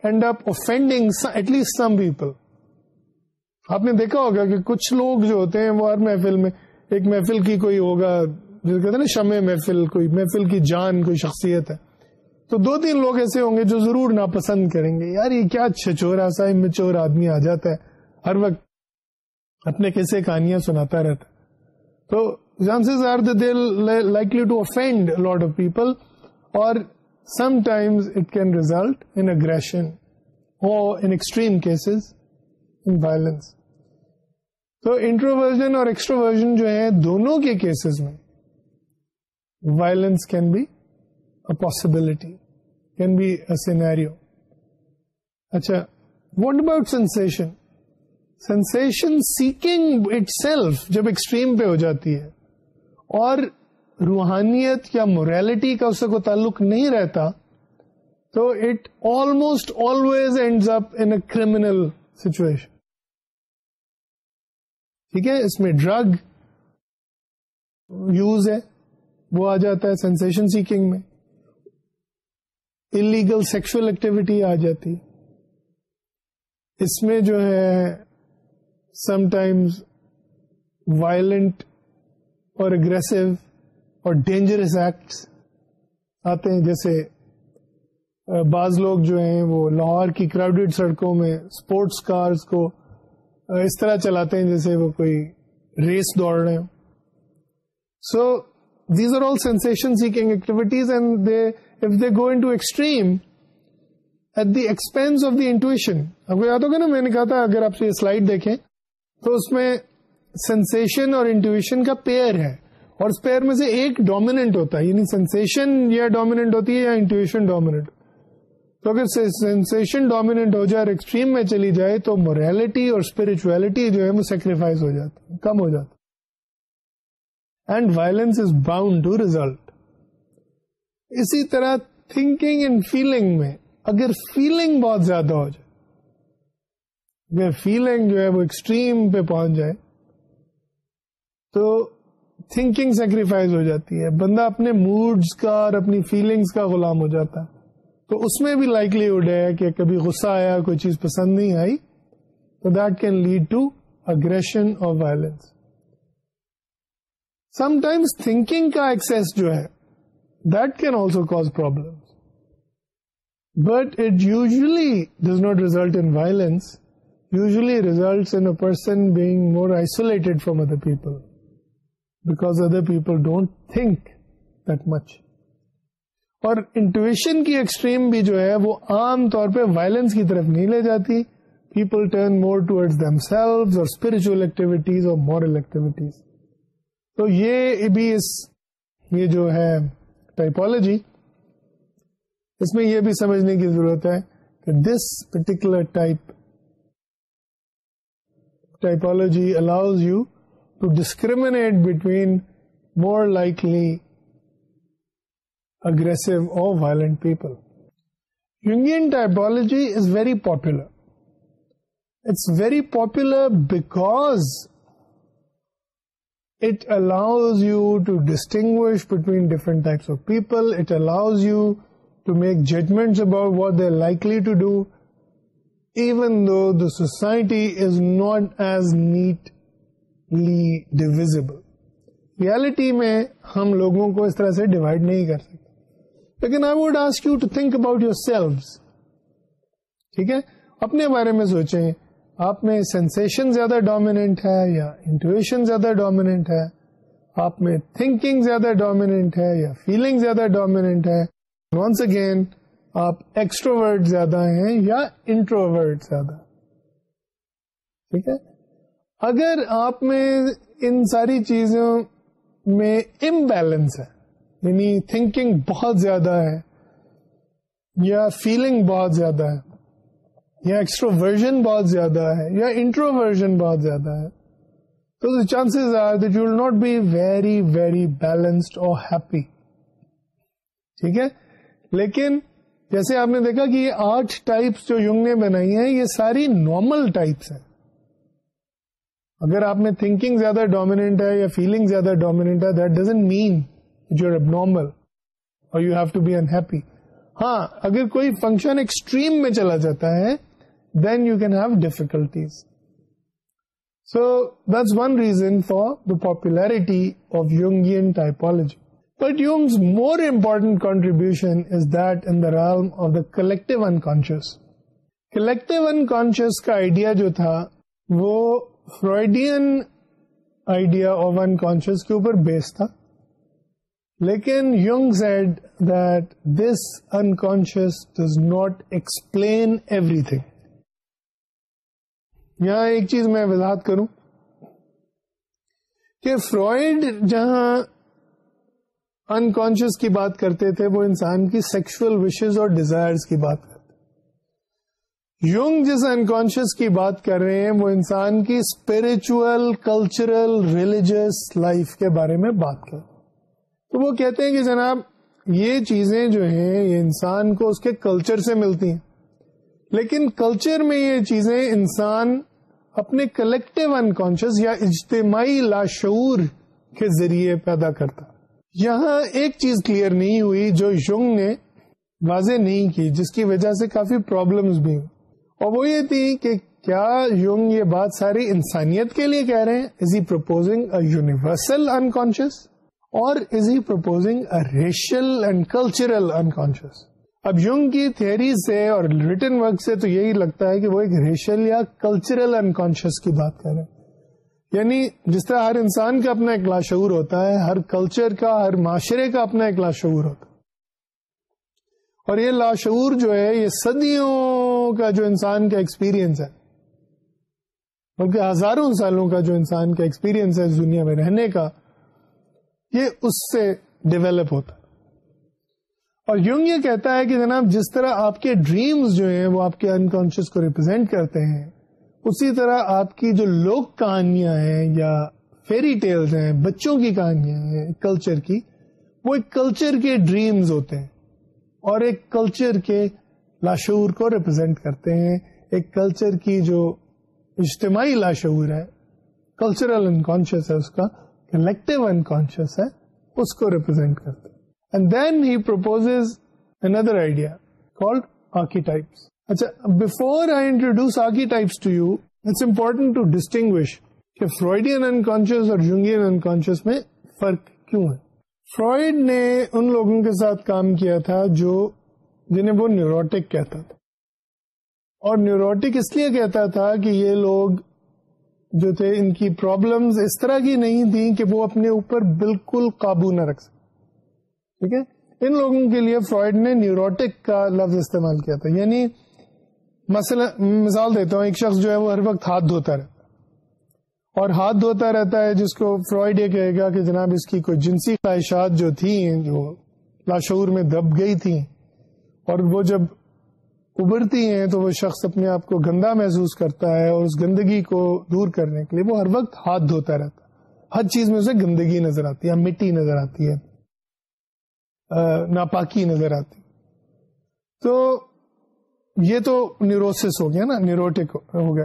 end up offending at least some people آپ نے دیکھا ہوگا کہ کچھ لوگ جو ہوتے ہیں وہ ہر محفل میں ایک محفل کی کوئی ہوگا کہتے ہیں نا شمع محفل کوئی محفل کی جان کوئی شخصیت ہے تو دو تین لوگ ایسے ہوں گے جو ضرور ناپسند کریں گے یار یہ کیا چھچورا سا ایسا میں چور آدمی آ جاتا ہے ہر وقت اپنے کیسے کہانیاں سناتا رہتا تو chances are the they likely to offend lot of people اور sometimes it can result in aggression اور in extreme cases in violence تو انٹروورژن اور ایکسٹروورژن جو ہے دونوں کے کیسز میں violence can be a possibility can be a scenario اچھا what about sensation sensation seeking itself جب ایکسٹریم پہ ہو جاتی ہے اور روحانیت یا موریلٹی کا اس سے کوئی تعلق نہیں رہتا تو it almost always ends up in a situation ٹھیک ہے اس میں ڈرگ یوز ہے وہ آ جاتا ہے سینسیشن سیکنگ میں انلیگل سیکشل ایکٹیویٹی آ جاتی اس میں جو ہے sometimes violent وائلنٹ اور اگریسو اور ڈینجرس ایکٹس آتے ہیں جیسے بعض لوگ جو ہیں وہ لاہور کی کراؤڈیڈ سڑکوں میں اسپورٹس کارس کو اس طرح چلاتے ہیں جیسے وہ کوئی ریس دوڑ رہے ہیں so these are all sensation seeking activities and they go to extreme at the expense of the intuition آپ کو یاد ہوگا نا میں نے کہا تھا اگر آپ یہ سلائڈ دیکھیں تو اس میں سینسن اور انٹویشن کا پیئر ہے اور اس پیئر میں سے ایک ڈومیننٹ ہوتا ہے یعنی سنسیشن یا ڈومیننٹ ہوتی ہے یا انٹویشن ڈومیننٹ تو اگر سینسن ڈومیننٹ ہو جائے اور ایکسٹریم میں چلی جائے تو موریلٹی اور اسپرچویلٹی جو ہے وہ سیکریفائز ہو جاتی کم ہو جاتا and violence is bound to result اسی طرح تھنکنگ اینڈ فیلنگ میں اگر فیلنگ بہت زیادہ ہو جائے فیلنگ جو ہے وہ ایکسٹریم پہ پہنچ جائے تو تھنکنگ سیکریفائز ہو جاتی ہے بندہ اپنے موڈز کا اور اپنی فیلنگس کا غلام ہو جاتا ہے تو اس میں بھی لائکلی ہوڈ ہے کہ کبھی غصہ آیا کوئی چیز پسند نہیں آئی تو that can lead to aggression or violence sometimes thinking کا ایکسیس جو ہے that can also cause problem but it usually does not result in violence usually results in a person being more isolated from other people because other people don't think that much. اور intuition کی extreme بھی جو ہے وہ عام طور پہ violence کی طرف نہیں لے جاتی people turn more to themselves or spiritual activities or moral activities تو یہ بھی اس یہ جو ہے ٹائپالوجی اس میں یہ بھی سمجھنے کی ضرورت ہے کہ this particular type typology allows you to discriminate between more likely aggressive or violent people. Jungian typology is very popular. It's very popular because it allows you to distinguish between different types of people. It allows you to make judgments about what they're likely to do. Even though the society is not as neatly divisible reality میں ہم لوگوں کو اس طرح سے divide نہیں کر سکتے لیکن I would ask you think about yourself ٹھیک ہے اپنے بارے میں سوچیں آپ میں سینسیشن زیادہ ڈومیننٹ ہے یا انٹویشن زیادہ ڈومیننٹ ہے آپ میں تھنکنگ زیادہ ڈومیننٹ ہے یا فیلنگ زیادہ ڈومیننٹ ہے وانس اگین آپ ایکسٹروورٹ زیادہ ہیں یا انٹروورٹ زیادہ ٹھیک ہے اگر آپ میں ان ساری چیزوں میں امبیلنس ہے ہے یعنی تھنکنگ بہت زیادہ یا فیلنگ بہت زیادہ ہے یا ایکسٹروورژن بہت زیادہ ہے یا انٹروورژن بہت زیادہ ہے تو chances are that you will not be very very balanced or happy ٹھیک ہے لیکن جیسے آپ نے دیکھا کہ یہ آٹھ ٹائپس جو یونگ نے بنائی ہیں یہ ساری نارمل ٹائپس ہیں اگر آپ میں تھنکنگ زیادہ ڈومیننٹ ہے یا فیلنگ زیادہ ڈومیننٹ ہے that doesn't mean you abnormal or you have to be unhappy ہاں اگر کوئی فنکشن ایکسٹریم میں چلا جاتا ہے then you can have difficulties so that's one reason for the popularity of Jungian typology but um more important contribution is that in the رکٹ unconscious collective ان کو idea جو تھا وہ فرائڈین آئیڈیاشیس کے اوپر بیس تھا لیکن Jung said this unconscious does not explain everything یہاں ایک چیز میں وضاحت کروں کہ فرائڈ جہاں انکانشیس کی بات کرتے تھے وہ انسان کی سیکشل وشز اور ڈیزائرز کی بات کرتے یونگ جس انکانشیس کی بات کر رہے ہیں وہ انسان کی اسپرچل کلچرل ریلیجس لائف کے بارے میں بات کر تو وہ کہتے ہیں کہ جناب یہ چیزیں جو ہیں یہ انسان کو اس کے کلچر سے ملتی ہیں لیکن کلچر میں یہ چیزیں انسان اپنے کلیکٹو انکانشیس یا اجتماعی لاشعور کے ذریعے پیدا کرتا ہے یہاں ایک چیز کلیئر نہیں ہوئی جو یونگ نے واضح نہیں کی جس کی وجہ سے کافی پرابلمس بھی اور وہ یہ تھی کہ کیا یونگ یہ بات ساری انسانیت کے لیے کہہ رہے ہیں is he proposing a universal unconscious or is he proposing a racial and cultural unconscious اب یونگ کی تھیوری سے اور ریٹن ورک سے تو یہی لگتا ہے کہ وہ ایک ریشل یا کلچرل انکانشیس کی بات کر رہے ہیں یعنی جس طرح ہر انسان کا اپنا ایک لاشعور ہوتا ہے ہر کلچر کا ہر معاشرے کا اپنا ایک لاشعور ہوتا ہے اور یہ لاشعور جو ہے یہ صدیوں کا جو انسان کا ایکسپیرئنس ہے بلکہ ہزاروں سالوں کا جو انسان کا ایکسپیرئنس ہے اس دنیا میں رہنے کا یہ اس سے ڈیولپ ہوتا ہے اور یونگ یہ کہتا ہے کہ جناب جس طرح آپ کے ڈریمز جو ہیں وہ آپ کے انکانشیس کو ریپرزینٹ کرتے ہیں اسی طرح آپ کی جو لوک کہانیاں ہیں یا فیری ٹیلز ہیں بچوں کی کہانیاں ہیں کلچر کی وہ ایک کلچر کے ڈریمز ہوتے ہیں اور ایک کلچر کے لاشعور کو ریپرزینٹ کرتے ہیں ایک کلچر کی جو اجتماعی لاشعور ہے کلچرل انکانشیس ہے اس کا کلیکٹو انکانشیس ہے اس کو ریپرزینٹ کرتے ہیں and then he proposed another idea called archetypes اچھا before I introduce archetypes to you it's important distinguish کہ فرائڈین انکانشیس اور انکانشیس میں فرق کیوں ہے فرائڈ نے ان لوگوں کے ساتھ کام کیا تھا جو جنہیں وہ نیوروٹک کہتا تھا اور نیوروٹک اس لیے کہتا تھا کہ یہ لوگ جو تھے ان کی پرابلمز اس طرح کی نہیں تھیں کہ وہ اپنے اوپر بالکل قابو نہ رکھ سکے ٹھیک ہے ان لوگوں کے لیے فرائڈ نے نیوروٹک کا لفظ استعمال کیا تھا یعنی مسئلہ مثال دیتا ہوں ایک شخص جو ہے وہ ہر وقت ہاتھ دھوتا رہتا اور ہاتھ دھوتا رہتا ہے جس کو فرائڈ یہ کہے گا کہ جناب اس کی کوئی جنسی خواہشات جو تھیں جو لاشعور میں دب گئی تھیں اور وہ جب ابھرتی ہیں تو وہ شخص اپنے آپ کو گندا محسوس کرتا ہے اور اس گندگی کو دور کرنے کے لیے وہ ہر وقت ہاتھ دھوتا رہتا ہے ہر چیز میں اسے گندگی نظر آتی ہے مٹی نظر آتی ہے ناپاکی نظر آتی تو یہ تو نیوروسس ہو گیا نا نیوروٹک ہو گیا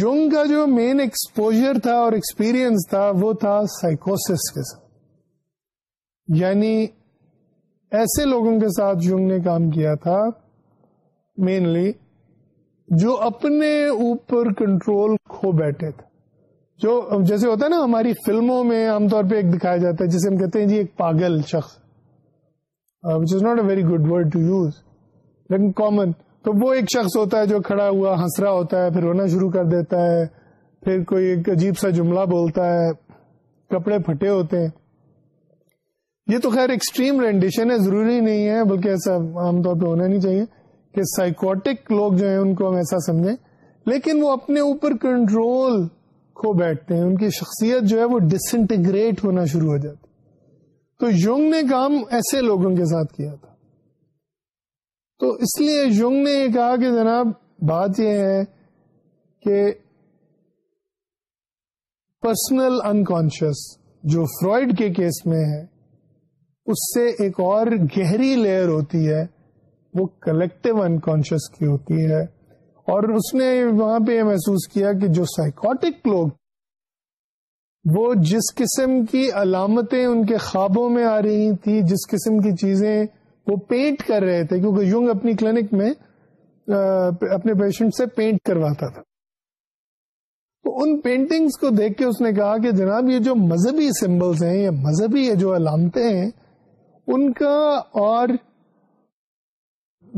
یونگ کا جو مین ایکسپوجر تھا اور ایکسپیرینس تھا وہ تھا سائکوس کے ساتھ یعنی ایسے لوگوں کے ساتھ یونگ نے کام کیا تھا مینلی جو اپنے اوپر کنٹرول کھو بیٹھے تھے جو جیسے ہوتا ہے نا ہماری فلموں میں عام طور پہ ایک دکھایا جاتا ہے جسے ہم کہتے ہیں جی ایک پاگل شخص which is not a very good word to use لیکن کامن تو وہ ایک شخص ہوتا ہے جو کھڑا ہوا ہنس رہا ہوتا ہے پھر رونا شروع کر دیتا ہے پھر کوئی ایک عجیب سا جملہ بولتا ہے کپڑے پھٹے ہوتے ہیں یہ تو خیر ایکسٹریم رینڈیشن ہے ضروری نہیں ہے بلکہ ایسا عام طور پہ ہونا نہیں چاہیے کہ سائیکوٹک لوگ جو ہیں ان کو ہم ایسا سمجھیں لیکن وہ اپنے اوپر کنٹرول کھو بیٹھتے ہیں ان کی شخصیت جو ہے وہ ڈس انٹیگریٹ ہونا شروع ہو جاتی تو یونگ نے کام ایسے لوگوں کے ساتھ کیا تھا تو اس لیے یونگ نے یہ کہا کہ جناب بات یہ ہے کہ پرسنل انکانشیس جو فرائڈ کے کیس میں ہے اس سے ایک اور گہری لیئر ہوتی ہے وہ کلیکٹو انکانشیس کی ہوتی ہے اور اس نے وہاں پہ یہ محسوس کیا کہ جو سائیکوٹک لوگ وہ جس قسم کی علامتیں ان کے خوابوں میں آ رہی تھی جس قسم کی چیزیں وہ پینٹ کر رہے تھے کیونکہ یونگ اپنی کلینک میں اپنے پیشنٹ سے پینٹ کرواتا تھا تو ان پینٹنگز کو دیکھ کے اس نے کہا کہ جناب یہ جو مذہبی سمبلز ہیں یا مذہبی یہ جو علامتیں ہیں ان کا اور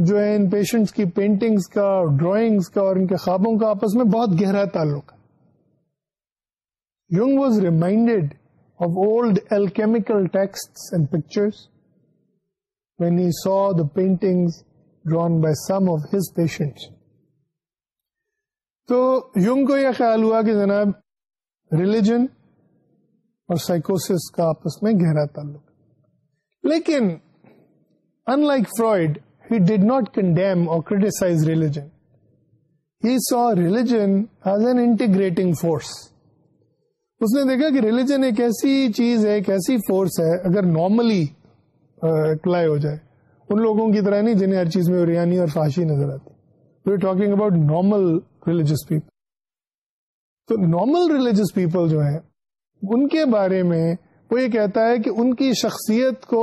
جو ہے ان پیشنٹس کی پینٹنگز کا ڈرائنگز کا اور ان کے خوابوں کا آپس میں بہت گہرا تعلق ہے Jung was reminded of old alchemical text and pictures when saw the painting drawn by some of his patient تو یونگ کو یہ خیال ہوا کہ جناب ریلیجن اور سائیکوسس کا آپس میں گہرا تعلق لیکن unlike Freud he did not condemn اور criticise religion he saw religion as an integrating force اس نے دیکھا کہ ریلیجن ایک ایسی چیز ہے ایک ایسی فورس ہے اگر نارملی ہو جائے ان لوگوں کی طرح نہیں جنہیں ہر چیز میں اور فاشی نظر آتی we talking about normal religious people تو نارمل پیپل جو ہیں ان کے بارے میں وہ یہ کہتا ہے کہ ان کی شخصیت کو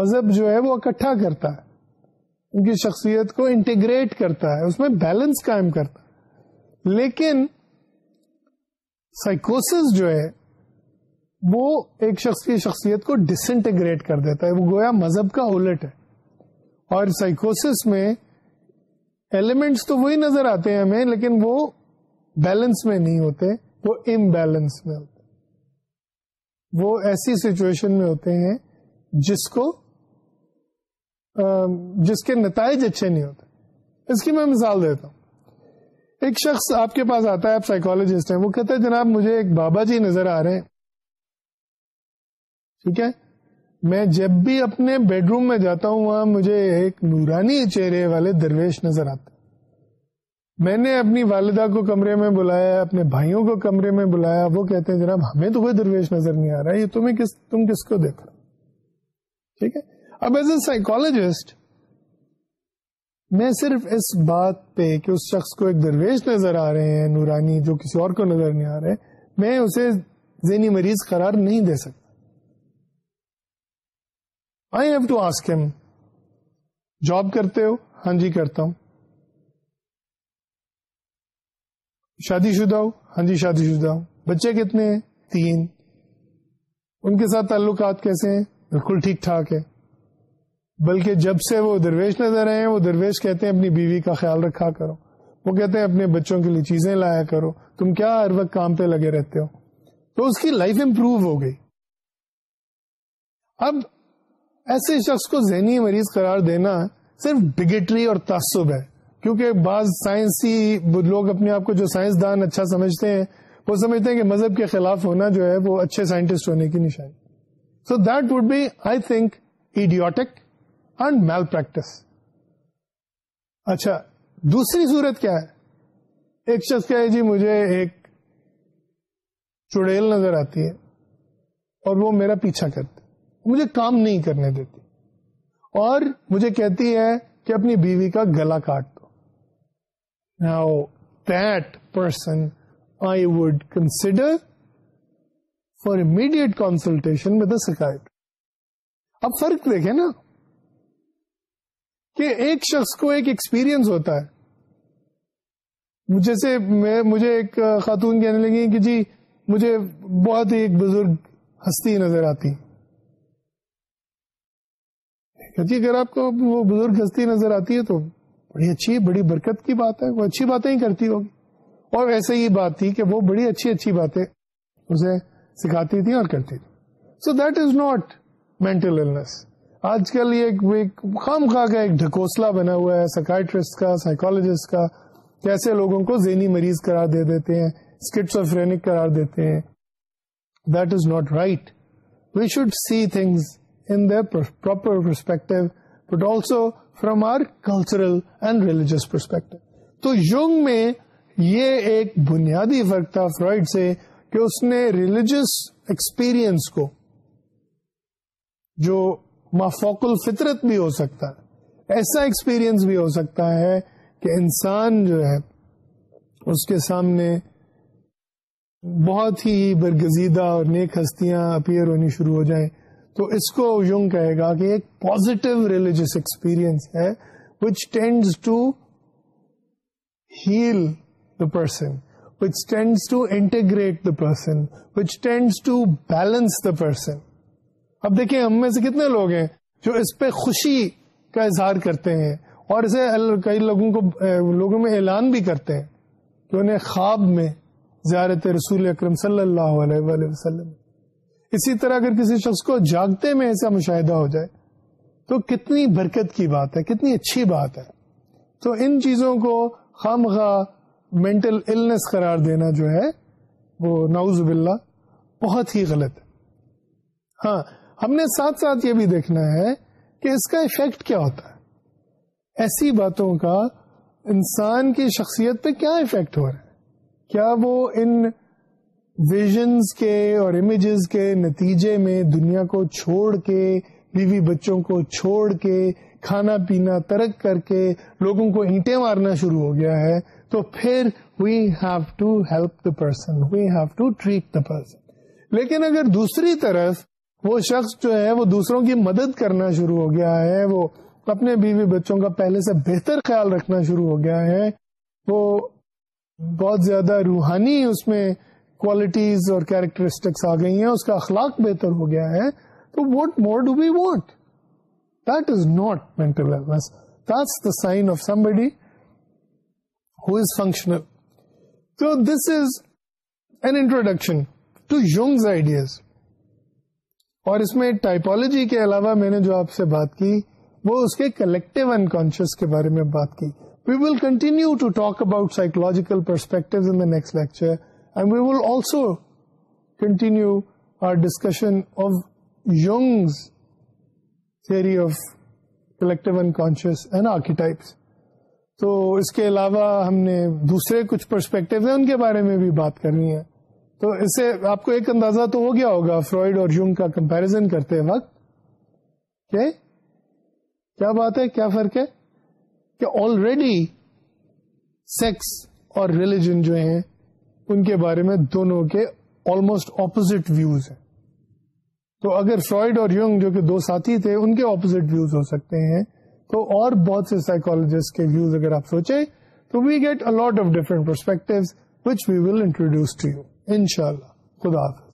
مذہب جو ہے وہ اکٹھا کرتا ہے ان کی شخصیت کو انٹیگریٹ کرتا ہے اس میں بیلنس قائم کرتا ہے لیکن سائیکوس جو ہے وہ ایک شخص کی شخصیت کو ڈس انٹیگریٹ کر دیتا ہے وہ گویا مذہب کا الٹ ہے اور سائیکوسس میں ایلیمنٹس تو وہی نظر آتے ہیں ہمیں لیکن وہ بیلنس میں نہیں ہوتے وہ امبیلنس میں ہوتے وہ ایسی سچویشن میں ہوتے ہیں جس کو جس کے نتائج اچھے نہیں ہوتے اس کی میں مثال دیتا ہوں ایک شخص آپ کے پاس آتا ہے آپ سائیکولوجسٹ ہیں وہ کہتے ہیں جناب مجھے ایک بابا جی نظر آ رہے ہیں ٹھیک ہے میں جب بھی اپنے بیڈ روم میں جاتا ہوں وہاں مجھے ایک نورانی چہرے والے درویش نظر آتے میں نے اپنی والدہ کو کمرے میں بلایا اپنے بھائیوں کو کمرے میں بلایا وہ کہتے ہیں جناب ہمیں تو کوئی درویش نظر نہیں آ رہا یہ تمہیں کس تم کس کو دیکھ رہا ٹھیک ہے اب ایز اے سائیکولوجسٹ میں صرف اس بات پہ کہ اس شخص کو ایک درویش نظر آ رہے ہیں نورانی جو کسی اور کو نظر نہیں آ رہے میں اسے ذہنی مریض قرار نہیں دے سکتا I have to ask him job کرتے ہو ہاں جی کرتا ہوں شادی شدہ ہو ہاں جی شادی شدہ بچے کتنے ہیں تین ان کے ساتھ تعلقات کیسے ہیں بالکل ٹھیک ٹھاک ہے بلکہ جب سے وہ درویش نظر آئے ہیں وہ درویش کہتے ہیں اپنی بیوی کا خیال رکھا کرو وہ کہتے ہیں اپنے بچوں کے لیے چیزیں لایا کرو تم کیا ہر وقت کام پہ لگے رہتے ہو تو اس کی لائف امپروو ہو گئی اب ایسے شخص کو ذہنی مریض قرار دینا صرف بگٹری اور تعصب ہے کیونکہ بعض سائنسی لوگ اپنے آپ کو جو سائنس دان اچھا سمجھتے ہیں وہ سمجھتے ہیں کہ مذہب کے خلاف ہونا جو ہے وہ اچھے سائنٹسٹ ہونے کی نشانی so that would be I think idiotic and malpractice اچھا دوسری صورت کیا ہے ایک شخص کیا ہے جی مجھے ایک چڑیل نظر آتی ہے اور وہ میرا پیچھا کرتی مجھے کام نہیں کرنے دیتی اور مجھے کہتی ہے کہ اپنی بیوی کا گلا کاٹ دو that person I would consider for immediate consultation میں دس اب فرق دیکھیں نا کہ ایک شخص کو ایک ایکسپیرینس ہوتا ہے جیسے مجھے ایک خاتون کہنے لگی کہ جی مجھے بہت ہی ایک بزرگ ہستی نظر آتی اگر آپ کو وہ بزرگ ہستی نظر آتی ہے تو بڑی اچھی بڑی برکت کی بات ہے وہ اچھی باتیں ہی کرتی ہوگی اور ویسے ہی بات تھی کہ وہ بڑی اچھی اچھی باتیں اسے سکھاتی تھی اور کرتی تھی so that is not mental آج کل یہ خام خواہ کا ایک ڈھکوسلا بنا ہوا ہے سائکٹرسٹ کا سائیکولوجسٹ کا کیسے لوگوں کو ذہنی مریض قرار دے دیتے ہیں اسکٹس کرار دیتے ہیں that is not right we should see things in their proper perspective, but also from our cultural and religious perspective. تو یونگ میں یہ ایک بنیادی فرق تھا فرائڈ سے کہ اس نے ریلیجس ایکسپیرئنس کو جو مافوق الفطرت بھی ہو سکتا ہے ایسا ایکسپیرئنس بھی ہو سکتا ہے کہ انسان جو ہے اس کے سامنے بہت ہی برگزیدہ اور نیک ہستیاں اپیئر ہونی شروع ہو جائیں تو اس کو یوں کہے گا کہ ایک پوزیٹو ریلیجیس ایکسپیرئنس ہے which to heal the person which which to to integrate the the person person balance اب دیکھیں ہم میں سے کتنے لوگ ہیں جو اس پہ خوشی کا اظہار کرتے ہیں اور اسے کئی لوگوں کو لوگوں میں اعلان بھی کرتے ہیں کہ انہیں خواب میں زیارت رسول اکرم صلی اللہ علیہ وسلم اسی طرح اگر کسی شخص کو جاگتے میں ایسا مشاہدہ ہو جائے تو کتنی برکت کی بات ہے کتنی اچھی بات ہے تو ان چیزوں کو خام خواہ مینٹل النس قرار دینا جو ہے وہ نعوذ باللہ بہت ہی غلط ہے ہاں ہم نے ساتھ ساتھ یہ بھی دیکھنا ہے کہ اس کا افیکٹ کیا ہوتا ہے ایسی باتوں کا انسان کی شخصیت پہ کیا افیکٹ ہو رہا ہے کیا وہ ان ویژنس کے اور امیجز کے نتیجے میں دنیا کو چھوڑ کے بیوی بچوں کو چھوڑ کے کھانا پینا ترک کر کے لوگوں کو اینٹیں مارنا شروع ہو گیا ہے تو پھر we have to help the person we have to treat the person لیکن اگر دوسری طرف وہ شخص جو ہے وہ دوسروں کی مدد کرنا شروع ہو گیا ہے وہ اپنے بیوی بچوں کا پہلے سے بہتر خیال رکھنا شروع ہو گیا ہے وہ بہت زیادہ روحانی اس میں کوالٹیز اور کیریکٹرسٹکس آ گئی ہیں اس کا اخلاق بہتر ہو گیا ہے تو what more do be that is not mental the sign of some body who is is functional تو this an introduction to Jung's ideas اور اس میں ٹائپالوجی کے علاوہ میں نے جو آپ سے بات کی وہ اس کے کلیکٹو انکانشیس کے بارے میں بات کی we will continue to talk about psychological the next lecture discussion of theory theory of collective conscious archetypes. تو اس کے علاوہ ہم نے دوسرے کچھ پرسپیکٹو ہیں ان کے بارے میں بھی بات کرنی ہے تو اس سے آپ کو ایک اندازہ تو ہو گیا ہوگا فرائڈ اور یونگ کا کمپیرزن کرتے وقت کہ کیا بات ہے کیا فرق ہے کہ آلریڈی سیکس اور ریلیجن جو ہیں ان کے بارے میں دونوں کے آلموسٹ اپوزٹ ویوز ہیں تو اگر فرائڈ اور یونگ جو کہ دو ساتھی تھے ان کے اپوزٹ ویوز ہو سکتے ہیں تو اور بہت سے سائیکولوجسٹ کے ویوز اگر آپ سوچیں تو we get a lot of different perspective which we will introduce to you اللہ خدا حافظ